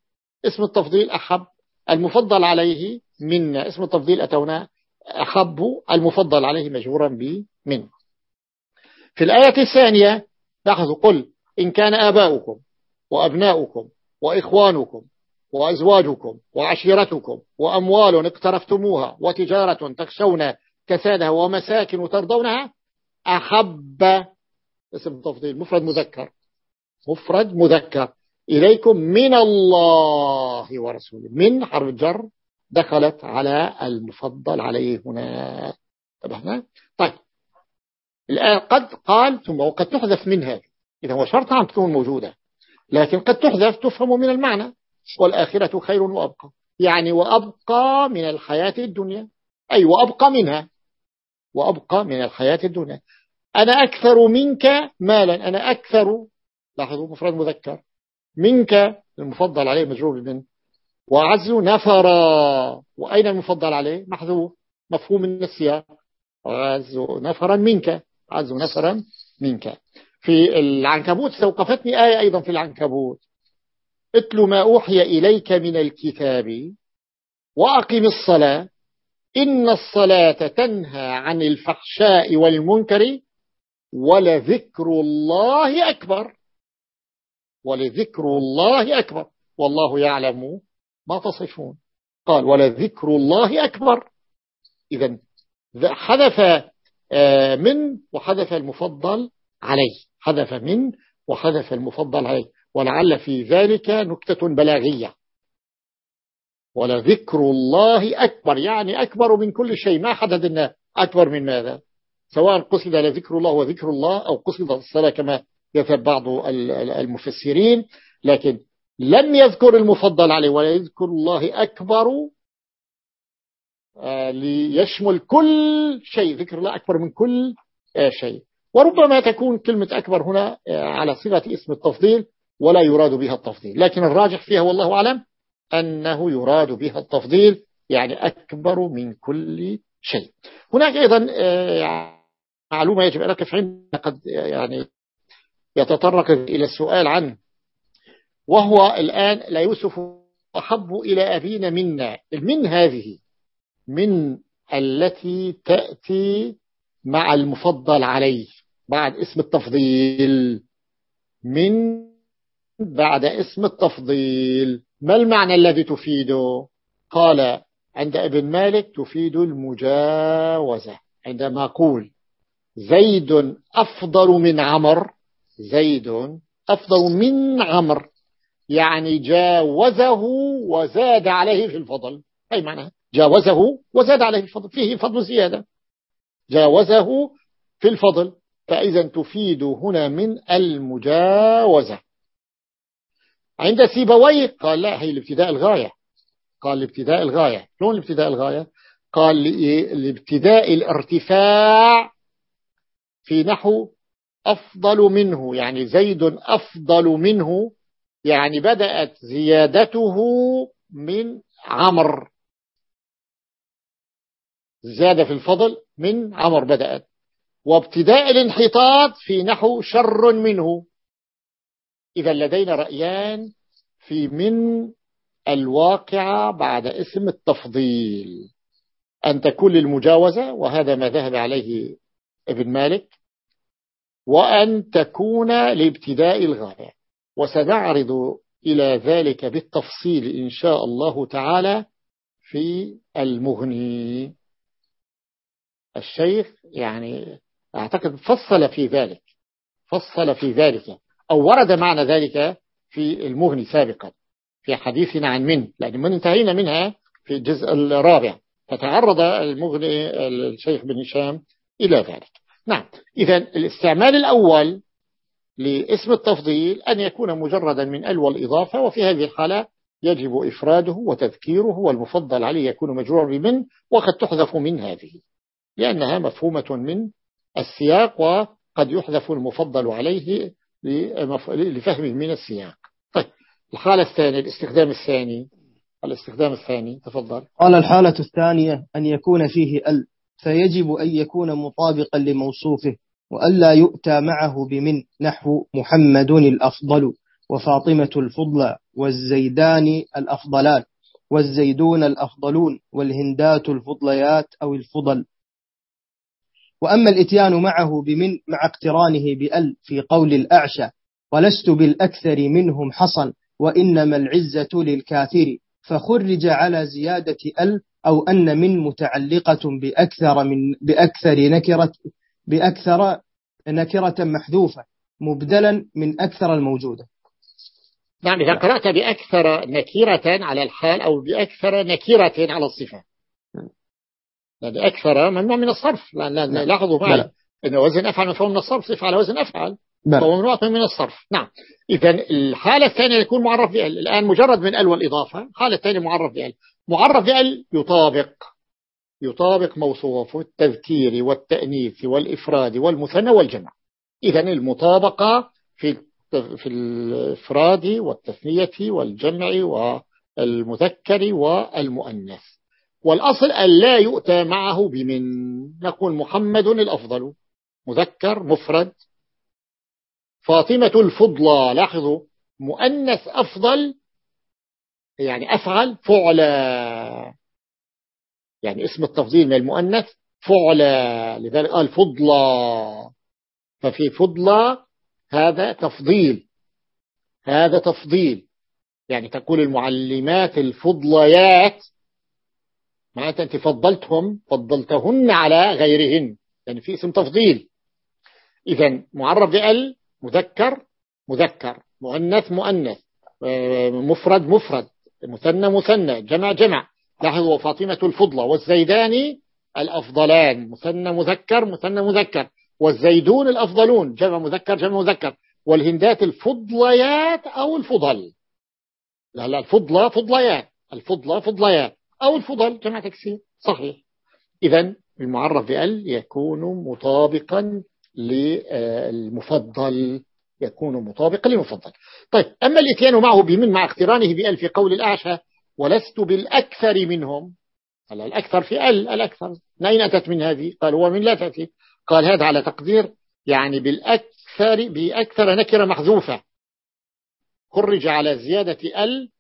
اسم التفضيل أحب. المفضل عليه منا. اسم التفضيل أتونا أحب. المفضل عليه مجهورا بمن في الآية الثانية لاحظوا قل إن كان آباؤكم. وأبناؤكم وإخوانكم وأزواجكم وعشيرتكم وأموال اقترفتموها وتجارة تخشون كسادها ومساكن ترضونها أحب اسم تفضيل مفرد مذكر. مفرد مذكر. إليكم من الله ورسوله. من حرف الجر دخلت على المفضل عليه هنا. انتبهنا؟ طيب. الآن قد قال ثم وقد تحذف منها. إذا هو شرط تكون موجودة. لكن قد تحذف تفهم من المعنى. والآخرة خير وأبقى. يعني وأبقى من الحياة الدنيا. أي وأبقى منها. وأبقى من الحياة الدنيا. أنا أكثر منك مالا. أنا أكثر لاحظوا مفرد مذكر. منك المفضل عليه مجرور من وعز نفرا وأين المفضل عليه؟ محذوف مفهوم من السياق عز نفرا منك. عز نفرا منك. في العنكبوت استوقفتني آية أيضا في العنكبوت. اتل ما أوحي إليك من الكتاب وأقم الصلاة. إن الصلاة تنهى عن الفحشاء والمنكر ولذكر الله أكبر. ولذكر الله أكبر. والله يعلم ما تصفون. قال ولذكر الله أكبر. إذا حذف آه، من وحذف المفضل عليه. حذف من وحذف المفضل عليه. ولعل في ذلك نكتة بلاغية. ولذكر الله أكبر يعني أكبر من كل شيء. ما حددنا أكبر من ماذا. سواء قصد لذكر الله وذكر الله أو قصد الصلاة كما يذهب بعض المفسرين. لكن لم يذكر المفضل عليه ولا يذكر الله أكبر آه، ليشمل كل شيء. ذكر الله أكبر من كل آه، شيء. وربما تكون كلمة أكبر هنا آه، على صيغة اسم التفضيل ولا يراد بها التفضيل. لكن الراجح فيها والله أعلم أنه يراد بها التفضيل يعني أكبر من كل شيء. هناك أيضا معلومة يجب أن عندنا قد يعني يتطرق إلى السؤال عنه وهو الآن لا يوسف أحب إلى أبينا منا. من هذه؟ من التي تأتي مع المفضل عليه. بعد اسم التفضيل. من بعد اسم التفضيل. ما المعنى الذي تفيده؟ قال عند ابن مالك تفيد المجاوزة. عندما أقول زيد أفضل من عمر. زيد أفضل من عمر. يعني جاوزه وزاد عليه في الفضل. أي معنى؟ جاوزه وزاد عليه في الفضل. فيه فضل زيادة. جاوزه في الفضل. فإذا تفيد هنا من المجاوزة. عند سيبويه قال لا هي الابتداء الغاية. قال الابتداء الغاية. شلون الابتداء الغاية؟ قال الابتداء الارتفاع في نحو أفضل منه يعني زيد أفضل منه يعني بدأت زيادته من عمر. زاد في الفضل من عمر بدأت وابتداء الانحطاط في نحو شر منه. إذا لدينا رأيان في من الواقعة بعد اسم التفضيل. أن تكون للمجاوزة وهذا ما ذهب عليه ابن مالك وأن تكون لابتداء الغاية. وسنعرض إلى ذلك بالتفصيل إن شاء الله تعالى في المغني. الشيخ يعني أعتقد فصل في ذلك فصل في ذلك أو ورد معنى ذلك في المغني سابقا في حديثنا عن من لأن من انتهينا منها في الجزء الرابع فتعرض المغني الشيخ بن هشام إلى ذلك. نعم إذا الاستعمال الأول لاسم التفضيل أن يكون مجردا من ال والإضافة وفي هذه الحالة يجب إفراده وتذكيره والمفضل عليه يكون مجرور بمن وقد تحذف من هذه لأنها مفهومة من السياق وقد يحذف المفضل عليه لفهمه من السياق. طيب الحالة الثانية الاستخدام الثاني. الاستخدام الثاني تفضل. قال الحالة الثانية أن يكون فيه ال فيجب أن يكون مطابقا لموصوفه وألا يؤتى معه بمن نحو محمد الأفضل وفاطمة الفضلى والزيدان الأفضلان والزيدون الأفضلون والهندات الفضليات أو الفضل. وأما الإتيان معه بمن مع اقترانه بأل في قول الأعشى ولست بالأكثر منهم حصن وإنما العزة للكافر فخرج على زيادة أل أو أن من متعلقة بأكثر من بأكثر نكرة بأكثر نكرة محذوفة مبدلا من أكثر الموجودة. نعم إذا قرأت بأكثر نكرة على الحال أو بأكثر نكرة على الصفة. يعني أكثر ممنوع من الصرف. لا نعم. لاحظوا معي. أن وزن أفعل مفهوم من الصرف صفة على وزن أفعل فهو ممنوع من الصرف. نعم. إذا الحالة الثانية يكون معرف بأل الآن مجرد من ال والإضافة الحالة الثانية معرف بأل معرف بأل يطابق. يطابق موصوف التذكير والتأنيث والإفراد والمثنى والجمع. إذا المطابقة في في الإفراد والتثنية والجمع والمذكر والمؤنث. والأصل أن لا يؤتى معه بمن. نقول محمد الأفضل. مذكر مفرد. فاطمة الفضلى لاحظوا. مؤنث أفضل يعني أفعل فعلى يعني اسم التفضيل من المؤنث فعلى لذلك قال فضلى. ففي فضلى هذا تفضيل. هذا تفضيل. يعني تقول المعلمات الفضليات معناتها أنت فضلتهم فضلتهن على غيرهن. يعني في اسم تفضيل. إذا معرف بأل مذكر مذكر. مؤنث مؤنث. آه، مفرد مفرد. مثنى مثنى. جمع جمع. لاحظوا فاطمة الفضلة والزيداني الأفضلان. مثنى مذكر مثنى مذكر. والزيدون الأفضلون. جمع مذكر جمع مذكر. والهندات الفضليات أو الفضل. لا لا الفضلة فضليات. الفضلة فضليات. أو الفضل جمع تكسير صحيح. إذا المعرف بأل يكون مطابقا للمفضل يكون مطابقا للمفضل. طيب أما الاتيان معه بمن مع اقترانه بأل في قول الأعشى ولست بالأكثر منهم. قال الأكثر في أل الأكثر. من أين أتت من هذه؟ قال هو من لا تأتي. قال هذا على تقدير يعني بالأكثر بأكثر نكرة محذوفة خرج على زيادة أل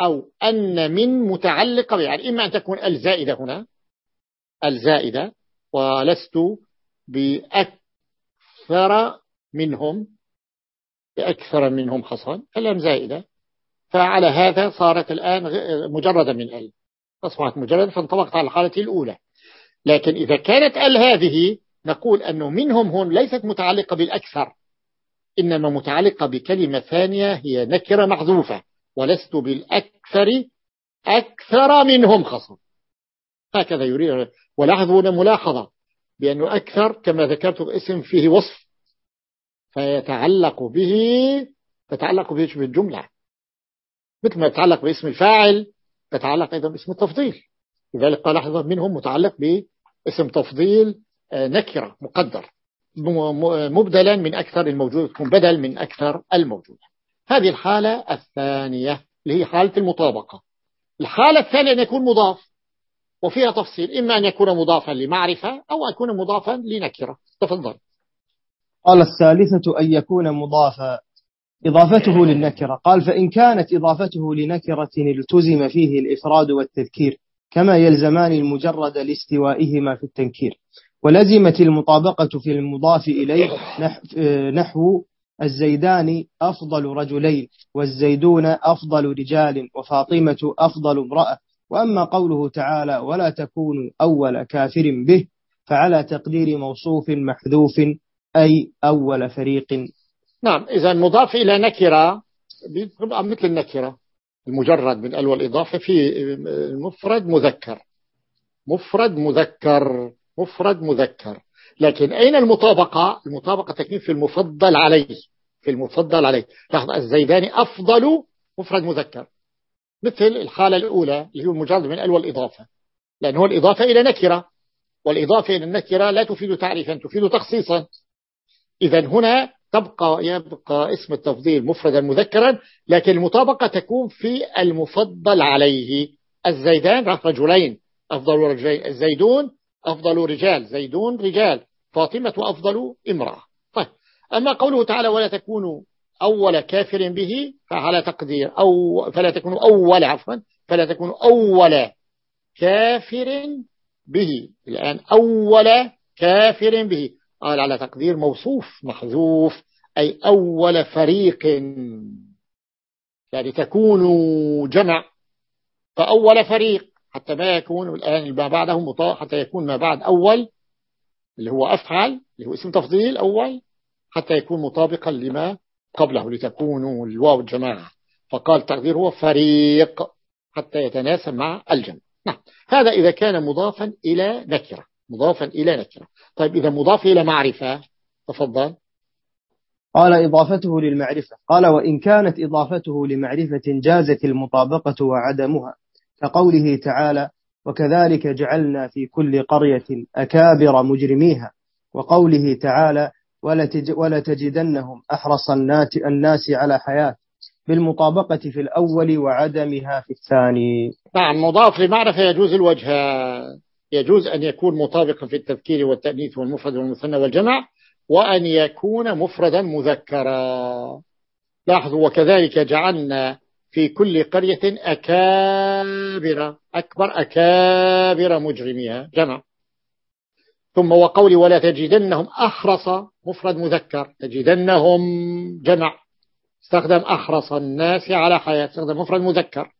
أو أن من متعلقة يعني إما أن تكون الزائدة هنا الزائدة ولست بأكثر منهم بأكثر منهم حصل كلام زائدة. فعلى هذا صارت الآن مجردة من ال. أصبحت مجردة فانطبقت على الحالة الأولى. لكن إذا كانت ال هذه نقول أنه منهم هون ليست متعلقة بالأكثر إنما متعلقة بكلمة ثانية هي نكرة محذوفة ولست بالأكثر أكثر منهم خصم. هكذا يريد ولاحظوا هنا ملاحظة بأنه أكثر كما ذكرت اسم فيه وصف فيتعلق به تتعلق به بالجملة مثل ما يتعلق باسم الفاعل تتعلق أيضا باسم التفضيل. لذلك قال لحظة منهم متعلق باسم تفضيل آه، نكرة مقدر. مبدلا من أكثر الموجود بدل من أكثر الموجود. هذه الحالة الثانية اللي هي حالة المطابقة. الحالة الثانية أن يكون مضاف وفيها تفصيل إما أن يكون مضافا لمعرفة أو أن يكون مضافا لنكرة. تفضل. قال الثالثة أن يكون مضافا إضافته للنكرة. قال فإن كانت إضافته لنكرة التزم فيه الإفراد والتذكير كما يلزمان المجرد لاستوائهما في التنكير. ولزمت المطابقة في المضاف إليه نحو الزيدان أفضل رجلين والزيدون أفضل رجال وفاطمة أفضل امرأة. وأما قوله تعالى ولا تكونوا أول كافر به فعلى تقدير موصوف محذوف أي أول فريق. نعم إذا مضاف إلى نكرة مثل النكرة؟ المجرد من ال والإضافة في مفرد مذكر. مفرد مذكر مفرد مذكر. لكن أين المطابقة؟ المطابقة تكون في المفضل عليه في المفضل عليه. لاحظ الزيداني أفضل مفرد مذكر مثل الحالة الأولى اللي هو المجرد من ال والإضافة لأنه الإضافة إلى نكرة والإضافة إلى النكرة لا تفيد تعريفا تفيد تخصيصا. إذا هنا تبقى يبقى اسم التفضيل مفردا مذكرا لكن المطابقة تكون في المفضل عليه. الزيدان رجلين أفضل رجلين الزيدون أفضل رجال زيدون رجال فاطمة أفضل امرأة. طيب أما قوله تعالى ولا تكونوا أول كافر به فعلى تقدير أو فلا تكونوا أول عفوا فلا تكونوا أول كافر به. الآن أول كافر به. قال على تقدير موصوف محذوف أي أول فريق. يعني تكونوا جمع فأول فريق. حتى ما يكون الآن ما بعده مطاع حتى يكون ما بعد أول اللي هو أفعل اللي هو اسم تفضيل أول حتى يكون مطابقا لما قبله لتكونوا الواو الجماعة. فقال تقدير هو فريق حتى يتناسب مع الجمع. نعم. هذا إذا كان مضافا إلى نكرة. مضافا إلى نكرة. طيب إذا مضاف إلى معرفة تفضل. قال إضافته للمعرفة. قال وإن كانت إضافته لمعرفة جازت المطابقة وعدمها. كقوله تعالى وكذلك جعلنا في كل قرية أكابر مجرميها وقوله تعالى ولتجدنهم أحرص الناس على حياة بالمطابقة في الأول وعدمها في الثاني. نعم مضاف لمعرفة يجوز الوجه. يجوز أن يكون مطابقا في التذكير والتأنيث والمفرد والمثنى والجمع وأن يكون مفردا مذكرا. لاحظوا وكذلك جعلنا في كل قرية أكابر أكبر أكابر مجرميها. جمع. ثم وقولي ولا تجدنهم أحرص مفرد مذكر. تجدنهم. جمع. استخدم أحرص الناس على حياة. استخدم مفرد مذكر.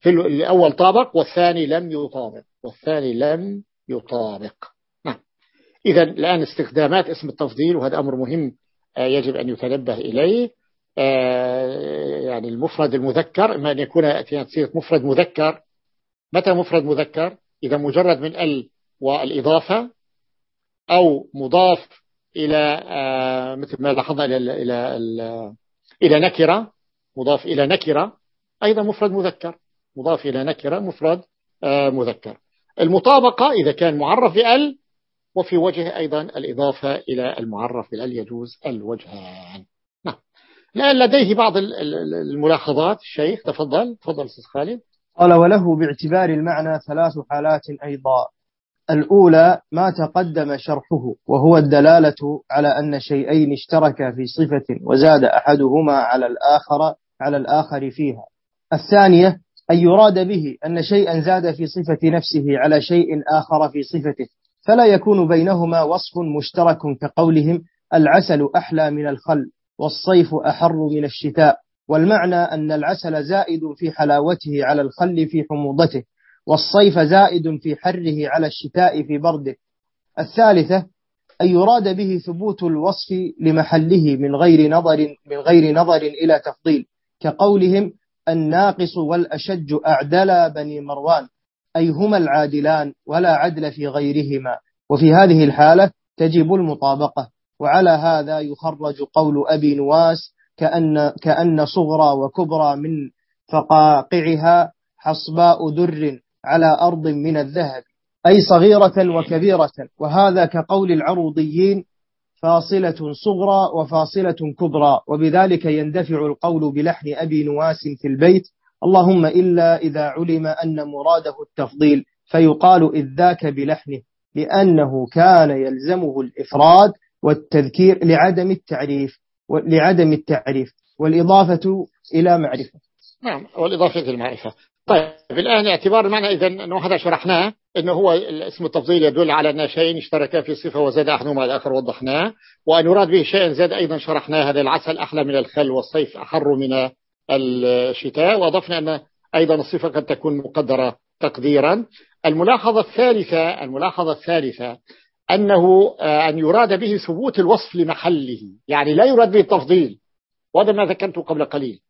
في الأول طابق والثاني لم يطابق. والثاني لم يطابق. نعم. إذا الآن استخدامات اسم التفضيل وهذا أمر مهم آه، يجب أن يتنبه إليه. يعني المفرد المذكر إما أن يكون في صيغة مفرد مذكر. متى مفرد مذكر؟ إذا مجرد من ال والإضافة أو مضاف إلى آه، مثل ما لاحظنا إلى إلى إلى نكرة مضاف إلى نكرة أيضا مفرد مذكر. مضاف إلى نكرة مفرد آه، مذكر. المطابقة إذا كان معرف بأل وفي وجه أيضا الإضافة إلى المعرف بأل يجوز الوجهان. نعم لديه بعض الملاحظات الشيخ تفضل. تفضل أستاذ خالد. قال وله باعتبار المعنى ثلاث حالات أيضا. الأولى ما تقدم شرحه وهو الدلالة على أن شيئين اشتركا في صفة وزاد أحدهما على الآخر على الآخر فيها. الثانية أن يراد به أن شيئا زاد في صفة نفسه على شيء آخر في صفته فلا يكون بينهما وصف مشترك كقولهم العسل أحلى من الخل. والصيف أحر من الشتاء والمعنى أن العسل زائد في حلاوته على الخل في حموضته والصيف زائد في حره على الشتاء في برده. الثالثة أن يراد به ثبوت الوصف لمحله من غير نظر من غير نظر إلى تفضيل كقولهم الناقص والأشج أعدلا بني مروان أي هما العادلان ولا عدل في غيرهما. وفي هذه الحالة تجب المطابقة. وعلى هذا يخرج قول أبي نواس كأن, كأن صغرى وكبرى من فقاقعها حصباء در على أرض من الذهب أي صغيرة وكبيرة وهذا كقول العروضيين فاصلة صغرى وفاصلة كبرى وبذلك يندفع القول بلحن أبي نواس في البيت اللهم إلا إذا علم أن مراده التفضيل فيقال إذ ذاك بلحنه لأنه كان يلزمه الإفراد والتذكير لعدم التعريف لعدم التعريف والإضافة إلى معرفة. نعم والإضافة إلى المعرفة. طيب الآن اعتبار المعنى إذا أنه هذا شرحناه أنه هو اسم التفضيل يدل على أن شيئين اشتركا في صفة وزاد أحدهما الآخر وضحناه وأن يراد به شيء زاد أيضا شرحناه هذا العسل أحلى من الخل والصيف أحر من الشتاء وأضفنا أن أيضا الصفة قد تكون مقدرة تقديرا. الملاحظة الثالثة الملاحظة الثالثة أنه آه، أن يراد به ثبوت الوصف لمحله. يعني لا يراد به التفضيل. وهذا ما ذكرته قبل قليل.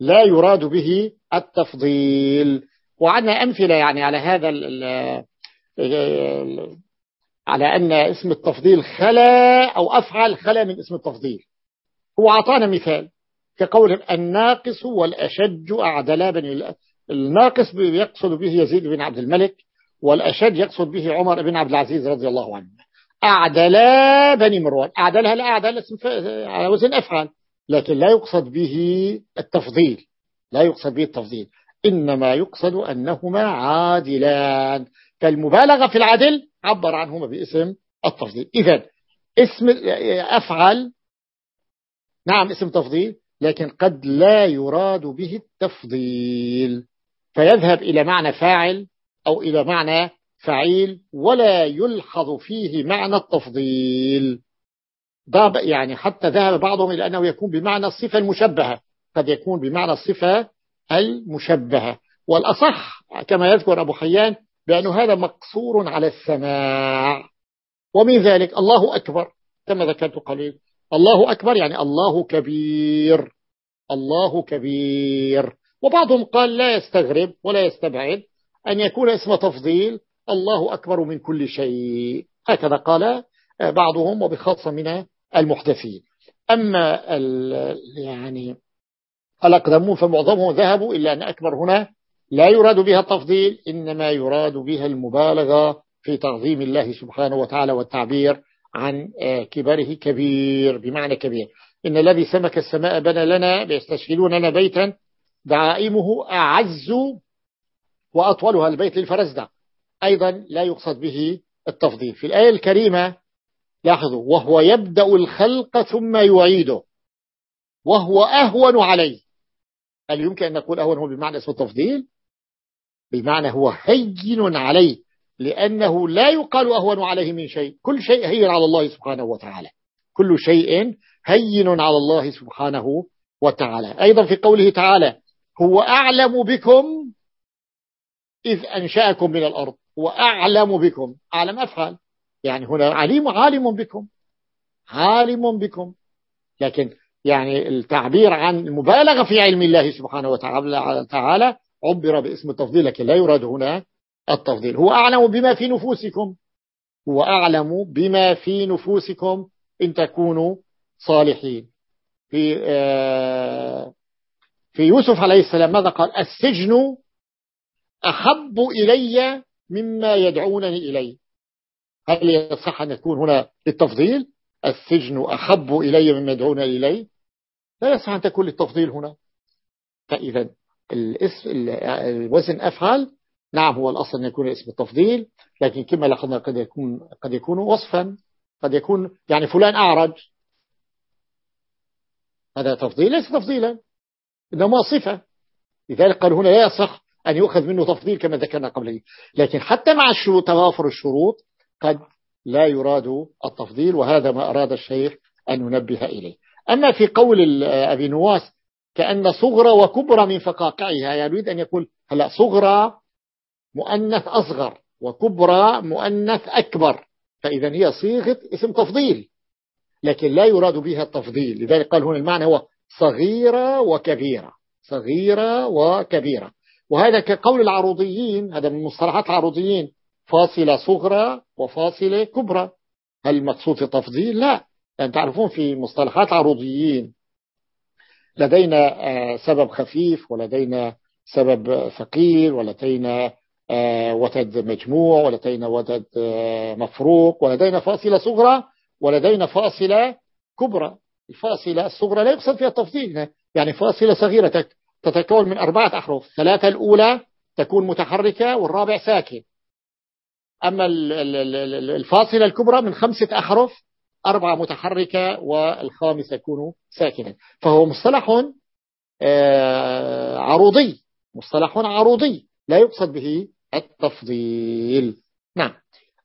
لا يراد به التفضيل. وعندنا أمثلة يعني على هذا على أن اسم التفضيل خلا أو أفعل خلا من اسم التفضيل. هو أعطانا مثال كقول الناقص والأشج أعدلا بني الناقص يقصد به يزيد بن عبد الملك. والأشج يقصد به عمر بن عبد العزيز رضي الله عنه. أعدلا بني مروان. أعدلها لا أعدل اسم على وزن أفعل. لكن لا يقصد به التفضيل. لا يقصد به التفضيل. إنما يقصد أنهما عادلان. كالمبالغة في العدل عبر عنهما باسم التفضيل. إذا اسم أفعل نعم اسم تفضيل لكن قد لا يراد به التفضيل. فيذهب إلى معنى فاعل أو إلى معنى فعيل ولا يلحظ فيه معنى التفضيل. يعني حتى ذهب بعضهم إلى أنه يكون بمعنى الصفة المشبهة. قد يكون بمعنى الصفة المشبهة. والأصح كما يذكر أبو حيان بأن هذا مقصور على السماع. ومن ذلك الله أكبر. كما ذكرت قليل. الله أكبر يعني الله كبير. الله كبير. وبعضهم قال لا يستغرب ولا يستبعد. أن يكون اسم تفضيل الله أكبر من كل شيء. هكذا قال بعضهم وبخاصة من المحدثين أما يعني الأقدمون فمعظمهم ذهبوا إلا أن أكبر هنا لا يراد بها التفضيل إنما يراد بها المبالغة في تعظيم الله سبحانه وتعالى والتعبير عن كبره كبير بمعنى كبير. إن الذي سمك السماء بنى لنا ليستشهدون لنا بيتا دعائمه أعز وأطولها البيت للفرزدق أيضا لا يقصد به التفضيل. في الآية الكريمة لاحظوا وهو يبدأ الخلق ثم يعيده. وهو أهون عليه. هل يمكن أن نقول أهون هو بمعنى اسم التفضيل؟ بمعنى هو هين عليه لأنه لا يقال أهون عليه من شيء. كل شيء هين على الله سبحانه وتعالى. كل شيء هين على الله سبحانه وتعالى. أيضا في قوله تعالى هو أعلم بكم إذ أنشأكم من الأرض وأعلم بكم. أعلم أفعل. يعني هنا عليم عالم بكم. عالم بكم. لكن يعني التعبير عن المبالغة في علم الله سبحانه وتعالى عبر باسم التفضيل لكن لا يراد هنا التفضيل. هو أعلم بما في نفوسكم. هو أعلم بما في نفوسكم إن تكونوا صالحين. في آه، في يوسف عليه السلام ماذا قال؟ السجن أحب إلي مما يدعونني إليه. هل يصح أن يكون هنا للتفضيل؟ السجن أحب إلي مما يدعونني إليه. لا يصح أن تكون للتفضيل هنا. فإذا الاسم الوزن أفعل. نعم هو الأصل أن يكون اسم التفضيل لكن كما لاحظنا قد يكون قد يكون وصفا قد يكون يعني فلان أعرج. هذا تفضيل ليس تفضيلا إنما صفة لذلك قال هنا لا يصح أن يؤخذ منه تفضيل كما ذكرنا قبل لكن حتى مع الشروط توافر الشروط قد لا يراد التفضيل وهذا ما أراد الشيخ أن ننبه إليه. أما في قول أبي نواس كأن صغرى وكبرى من فقاقعها يريد أن يقول هلا صغرى مؤنث أصغر وكبرى مؤنث أكبر. فإذا هي صيغة اسم تفضيل لكن لا يراد بها التفضيل. لذلك قال هنا المعنى هو صغيرة وكبيرة. صغيرة وكبيرة. وهذا كقول العروضيين هذا من مصطلحات العروضيين فاصلة صغرى وفاصلة كبرى. هل المقصود في تفضيل لا. لأن تعرفون في مصطلحات العروضيين لدينا آه، سبب خفيف ولدينا سبب ثقيل ولدينا آه، وتد مجموع ولدينا وتد آه، مفروق ولدينا فاصلة صغرى ولدينا فاصلة كبرى. الفاصلة الصغرى لا يقصد فيها التفضيل يعني فاصلة صغيرة. تتكون من أربعة أحرف. ثلاثة الأولى تكون متحركة والرابع ساكن. أما الفاصلة الكبرى من خمسة أحرف أربعة متحركة والخامس يكون ساكنا فهو مصطلح آه، عروضي. مصطلح عروضي. لا يقصد به التفضيل. نعم.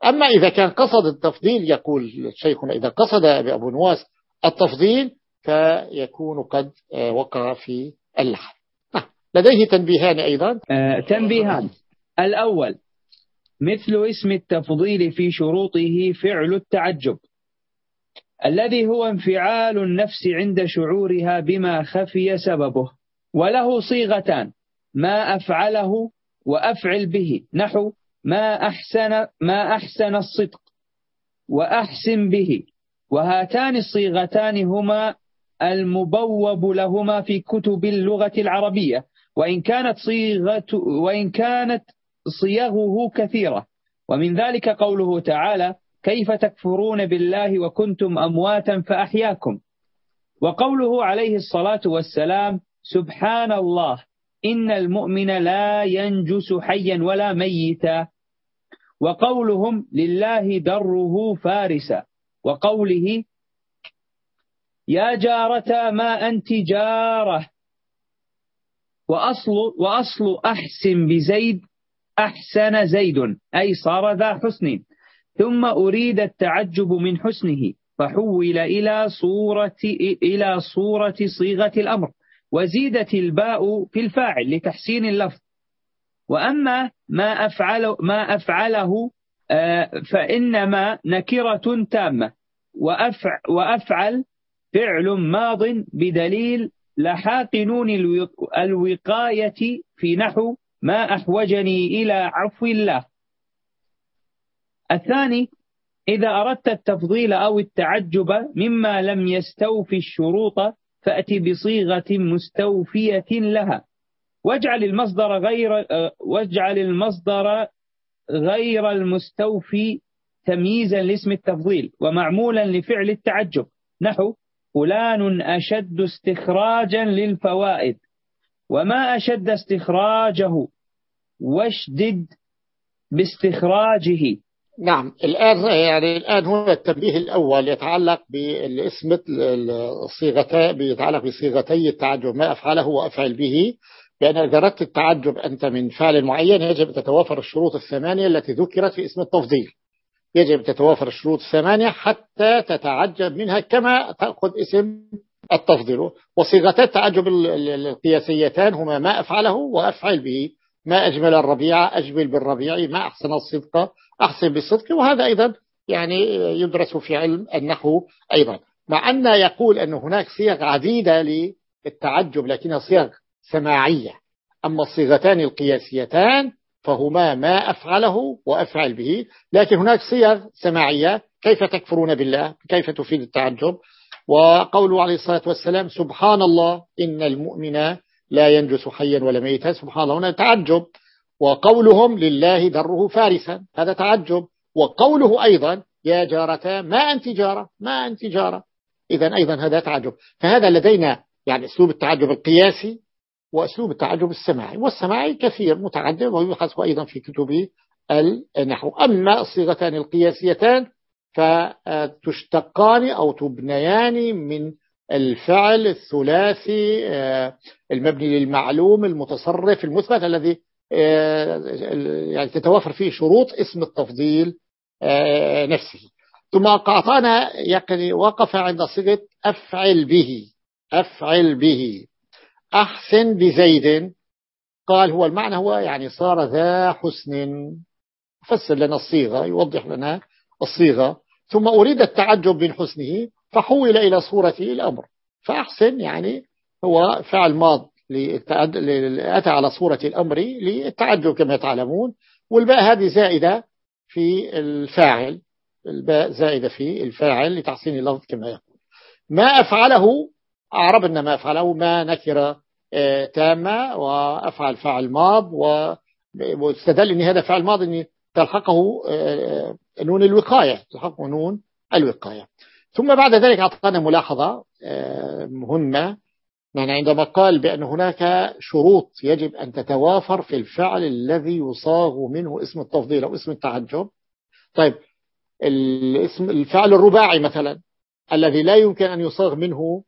أما إذا كان قصد التفضيل يقول شيخنا إذا قصد بأبو نواس التفضيل فيكون قد آه، وقع في اللحن. لديه تنبيهان أيضا؟ آه، تنبيهان. الأول مثل اسم التفضيل في شروطه فعل التعجب الذي هو انفعال النفس عند شعورها بما خفي سببه وله صيغتان ما أفعله وأفعل به. نحو ما أحسن ما أحسن الصدق وأحسن به. وهاتان الصيغتان هما المبوب لهما في كتب اللغة العربية. وإن كانت صيغة وإن كانت صيغه كثيرة. ومن ذلك قوله تعالى كيف تكفرون بالله وكنتم أمواتا فأحياكم؟ وقوله عليه الصلاة والسلام سبحان الله إن المؤمن لا ينجس حيا ولا ميتا. وقولهم لله دره فارسا. وقوله يا جارة ما أنت جارة وأصل, وأصل أحسن بزيد أحسن زيد أي صار ذا حسن. ثم أريد التعجب من حسنه فحول إلى صورة إلى صورة صيغة الأمر وزيدت الباء في الفاعل لتحسين اللفظ. وأما ما أفعل ما أفعله آه، فإنما نكرة تامة. وأفعل فعل ماض بدليل لحاق نون الوقاية في نحو ما أحوجني إلى عفو الله. الثاني إذا أردت التفضيل أو التعجب مما لم يستوفي الشروط فأتي بصيغة مستوفية لها. واجعل المصدر غير واجعل المصدر غير المستوفي تمييزا لاسم التفضيل ومعمولا لفعل التعجب. نحو فلان أشد استخراجا للفوائد وما أشد استخراجه واشدد باستخراجه. نعم الآن يعني الآن هنا التنبيه الأول يتعلق بالاسم الصيغتين بيتعلق بصيغتي التعجب ما أفعله وأفعل به. بأن إذا أردت التعجب أنت من فعل معين يجب أن تتوافر الشروط الثمانية التي ذكرت في اسم التفضيل. يجب تتوافر الشروط الثمانية حتى تتعجب منها كما تأخذ اسم التفضيل. وصيغتا التعجب القياسيتان هما ما أفعله وأفعل به. ما أجمل الربيع أجمل بالربيع ما أحسن الصدق أحسن بالصدق. وهذا أيضا يعني يدرس في علم النحو أيضا. مع أن يقول أن هناك صيغ عديدة للتعجب لكنها صيغ سماعية. أما الصيغتان القياسيتان فهما ما أفعله وأفعل به. لكن هناك صيغ سماعية. كيف تكفرون بالله؟ كيف تفيد التعجب؟ وقوله عليه الصلاة والسلام سبحان الله إن المؤمن لا ينجس حيا ولا ميتا. سبحان الله هنا تعجب. وقولهم لله دره فارسا. هذا تعجب. وقوله أيضا يا جارة ما أنت جارة ما أنت جارة. إذا أيضا هذا تعجب. فهذا لدينا يعني أسلوب التعجب القياسي وأسلوب التعجب السماعي والسماعي كثير متعدد ويبحث أيضا في كتب النحو. أما الصيغتان القياسيتان فتشتقان أو تبنيان من الفعل الثلاثي آه، المبني للمعلوم المتصرف المثبت الذي آه، يعني تتوفر فيه شروط اسم التفضيل آه، نفسه. ثم قاطعنا يعني وقف عند صيغة أفعل به أفعل به. أحسن بزيد. قال هو المعنى هو يعني صار ذا حسن. فسر لنا الصيغة يوضح لنا الصيغة. ثم أريد التعجب من حسنه فحول إلى صورة الأمر. فأحسن يعني هو فعل ماض أتى على صورة الأمر للتعجب كما تعلمون. والباء هذه زائدة في الفاعل. الباء زائدة في الفاعل لتحسين اللفظ كما يقول. ما أفعله أعربنا ما أفعله ما نكر. تامة وأفعل فعل ماض واستدل أن هذا فعل ماض أن تلحقه آه، نون الوقاية تلحقه نون الوقاية. ثم بعد ذلك أعطانا ملاحظة آه، مهمة يعني عندما قال بأن هناك شروط يجب أن تتوافر في الفعل الذي يصاغ منه اسم التفضيل أو اسم التعجب. طيب الاسم الفعل الرباعي مثلا الذي لا يمكن أن يصاغ منه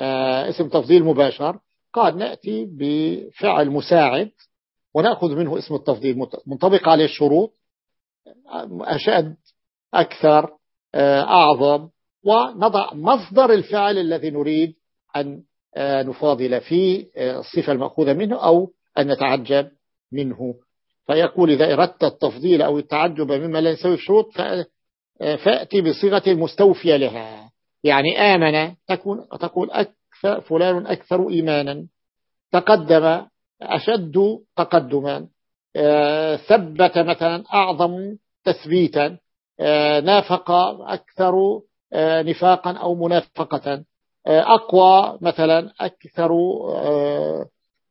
آه، اسم تفضيل مباشر قد نأتي بفعل مساعد ونأخذ منه اسم التفضيل. منطبق عليه الشروط. أشد أكثر آه، أعظم ونضع مصدر الفعل الذي نريد أن آه، نفاضل فيه الصفة المأخوذة منه أو أن نتعجب منه. فيقول إذا أردت التفضيل أو التعجب مما لا يسوي الشروط فأتي بصيغة مستوفية لها. يعني آمن تكون تقول فلان أكثر إيمانا. تقدم أشد تقدما. آه، ثبت مثلا أعظم تثبيتا. آه، نافق أكثر آه، نفاقا أو منافقة. أقوى مثلا أكثر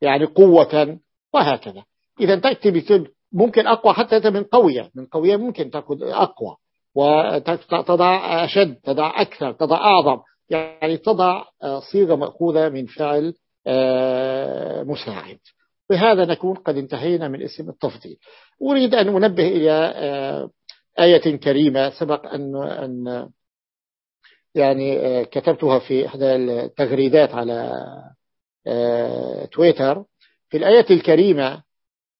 يعني قوة وهكذا. إذا تأتي بكل ممكن أقوى حتى من قوية. من قوية ممكن تكون أقوى وتضع أشد تضع أكثر تضع أعظم. يعني تضع صيغة مأخوذة من فعل آه، مساعد. بهذا نكون قد انتهينا من اسم التفضيل. أريد أن أنبه إلى آه، آية كريمة. سبق أن, أن يعني آه، كتبتها في إحدى التغريدات على تويتر. في الآية الكريمة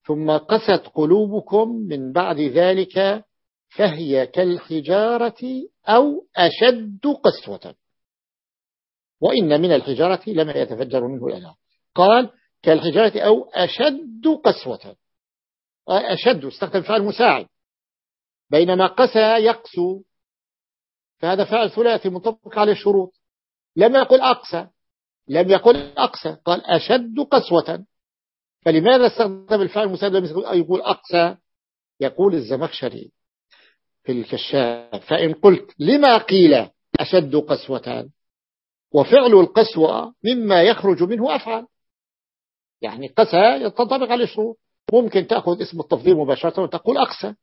ثم قست قلوبكم من بعد ذلك فهي كالحجارة أو أشد قسوة. وإن من الحجارة لما يتفجر منه الأنهار قال كالحجارة أو أشد قسوة. أشد استخدم فعل مساعد. بينما قسى يقسو. فهذا فعل ثلاثي منطبق على الشروط. لم يقل أقسى. لم يقل أقسى. قال أشد قسوة. فلماذا استخدم الفعل المساعد؟ لم يقول أقسى. يقول الزمخشري في الكشاف. فإن قلت لما قيل أشد قسوة؟ وفعل القسوة مما يخرج منه أفعل يعني قسى تنطبق على الشروط ممكن تأخذ اسم التفضيل مباشرة وتقول أقسى.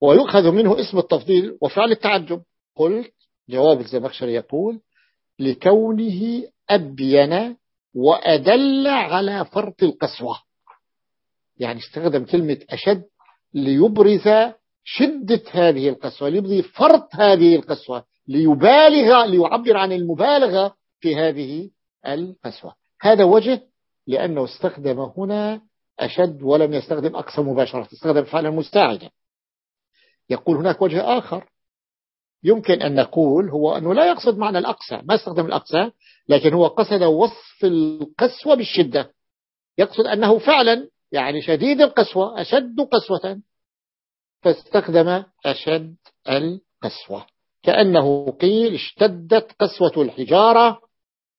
ويؤخذ منه اسم التفضيل وفعل التعجب. قلت جواب الزمخشري يقول لكونه أبين وأدل على فرط القسوة. يعني استخدم كلمة أشد ليبرز شدة هذه القسوة ليبرز فرط هذه القسوة. ليبالغ ليعبر عن المبالغة في هذه القسوة. هذا وجه لأنه استخدم هنا أشد ولم يستخدم أقصى مباشرة استخدم فعلا مستعدا يقول هناك وجه آخر. يمكن أن نقول هو أنه لا يقصد معنى الأقصى ما استخدم الأقصى لكن هو قصد وصف القسوة بالشدة. يقصد أنه فعلا يعني شديد القسوة أشد قسوة فاستخدم أشد القسوة. كأنه قيل اشتدت قسوة الحجارة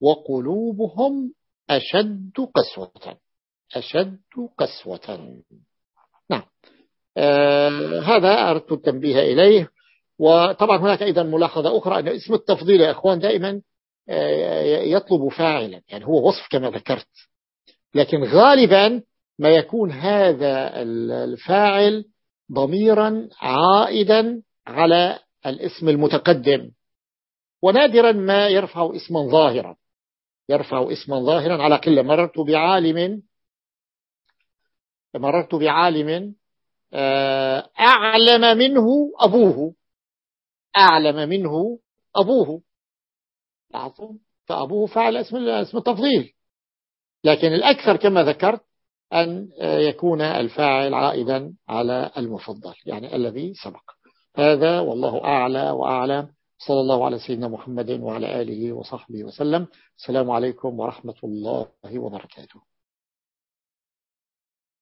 وقلوبهم أشد قسوة. أشد قسوة. نعم. آه هذا أردت التنبيه إليه. وطبعا هناك أيضا ملاحظة أخرى أن اسم التفضيل يا أخوان دائما آه يطلب فاعلا. يعني هو وصف كما ذكرت. لكن غالبا ما يكون هذا الفاعل ضميرا عائدا على الاسم المتقدم. ونادرا ما يرفع اسما ظاهرا. يرفع اسما ظاهرا على قلة مررت بعالم مررت بعالم آه، أعلم منه أبوه. أعلم منه أبوه. فأبوه فعل اسم اسم التفضيل. لكن الأكثر كما ذكرت أن يكون الفاعل عائدا على المفضل يعني الذي سبق. هذا والله أعلى وأعلم صلى الله على سيدنا محمد وعلى آله وصحبه وسلم. السلام عليكم ورحمة الله وبركاته.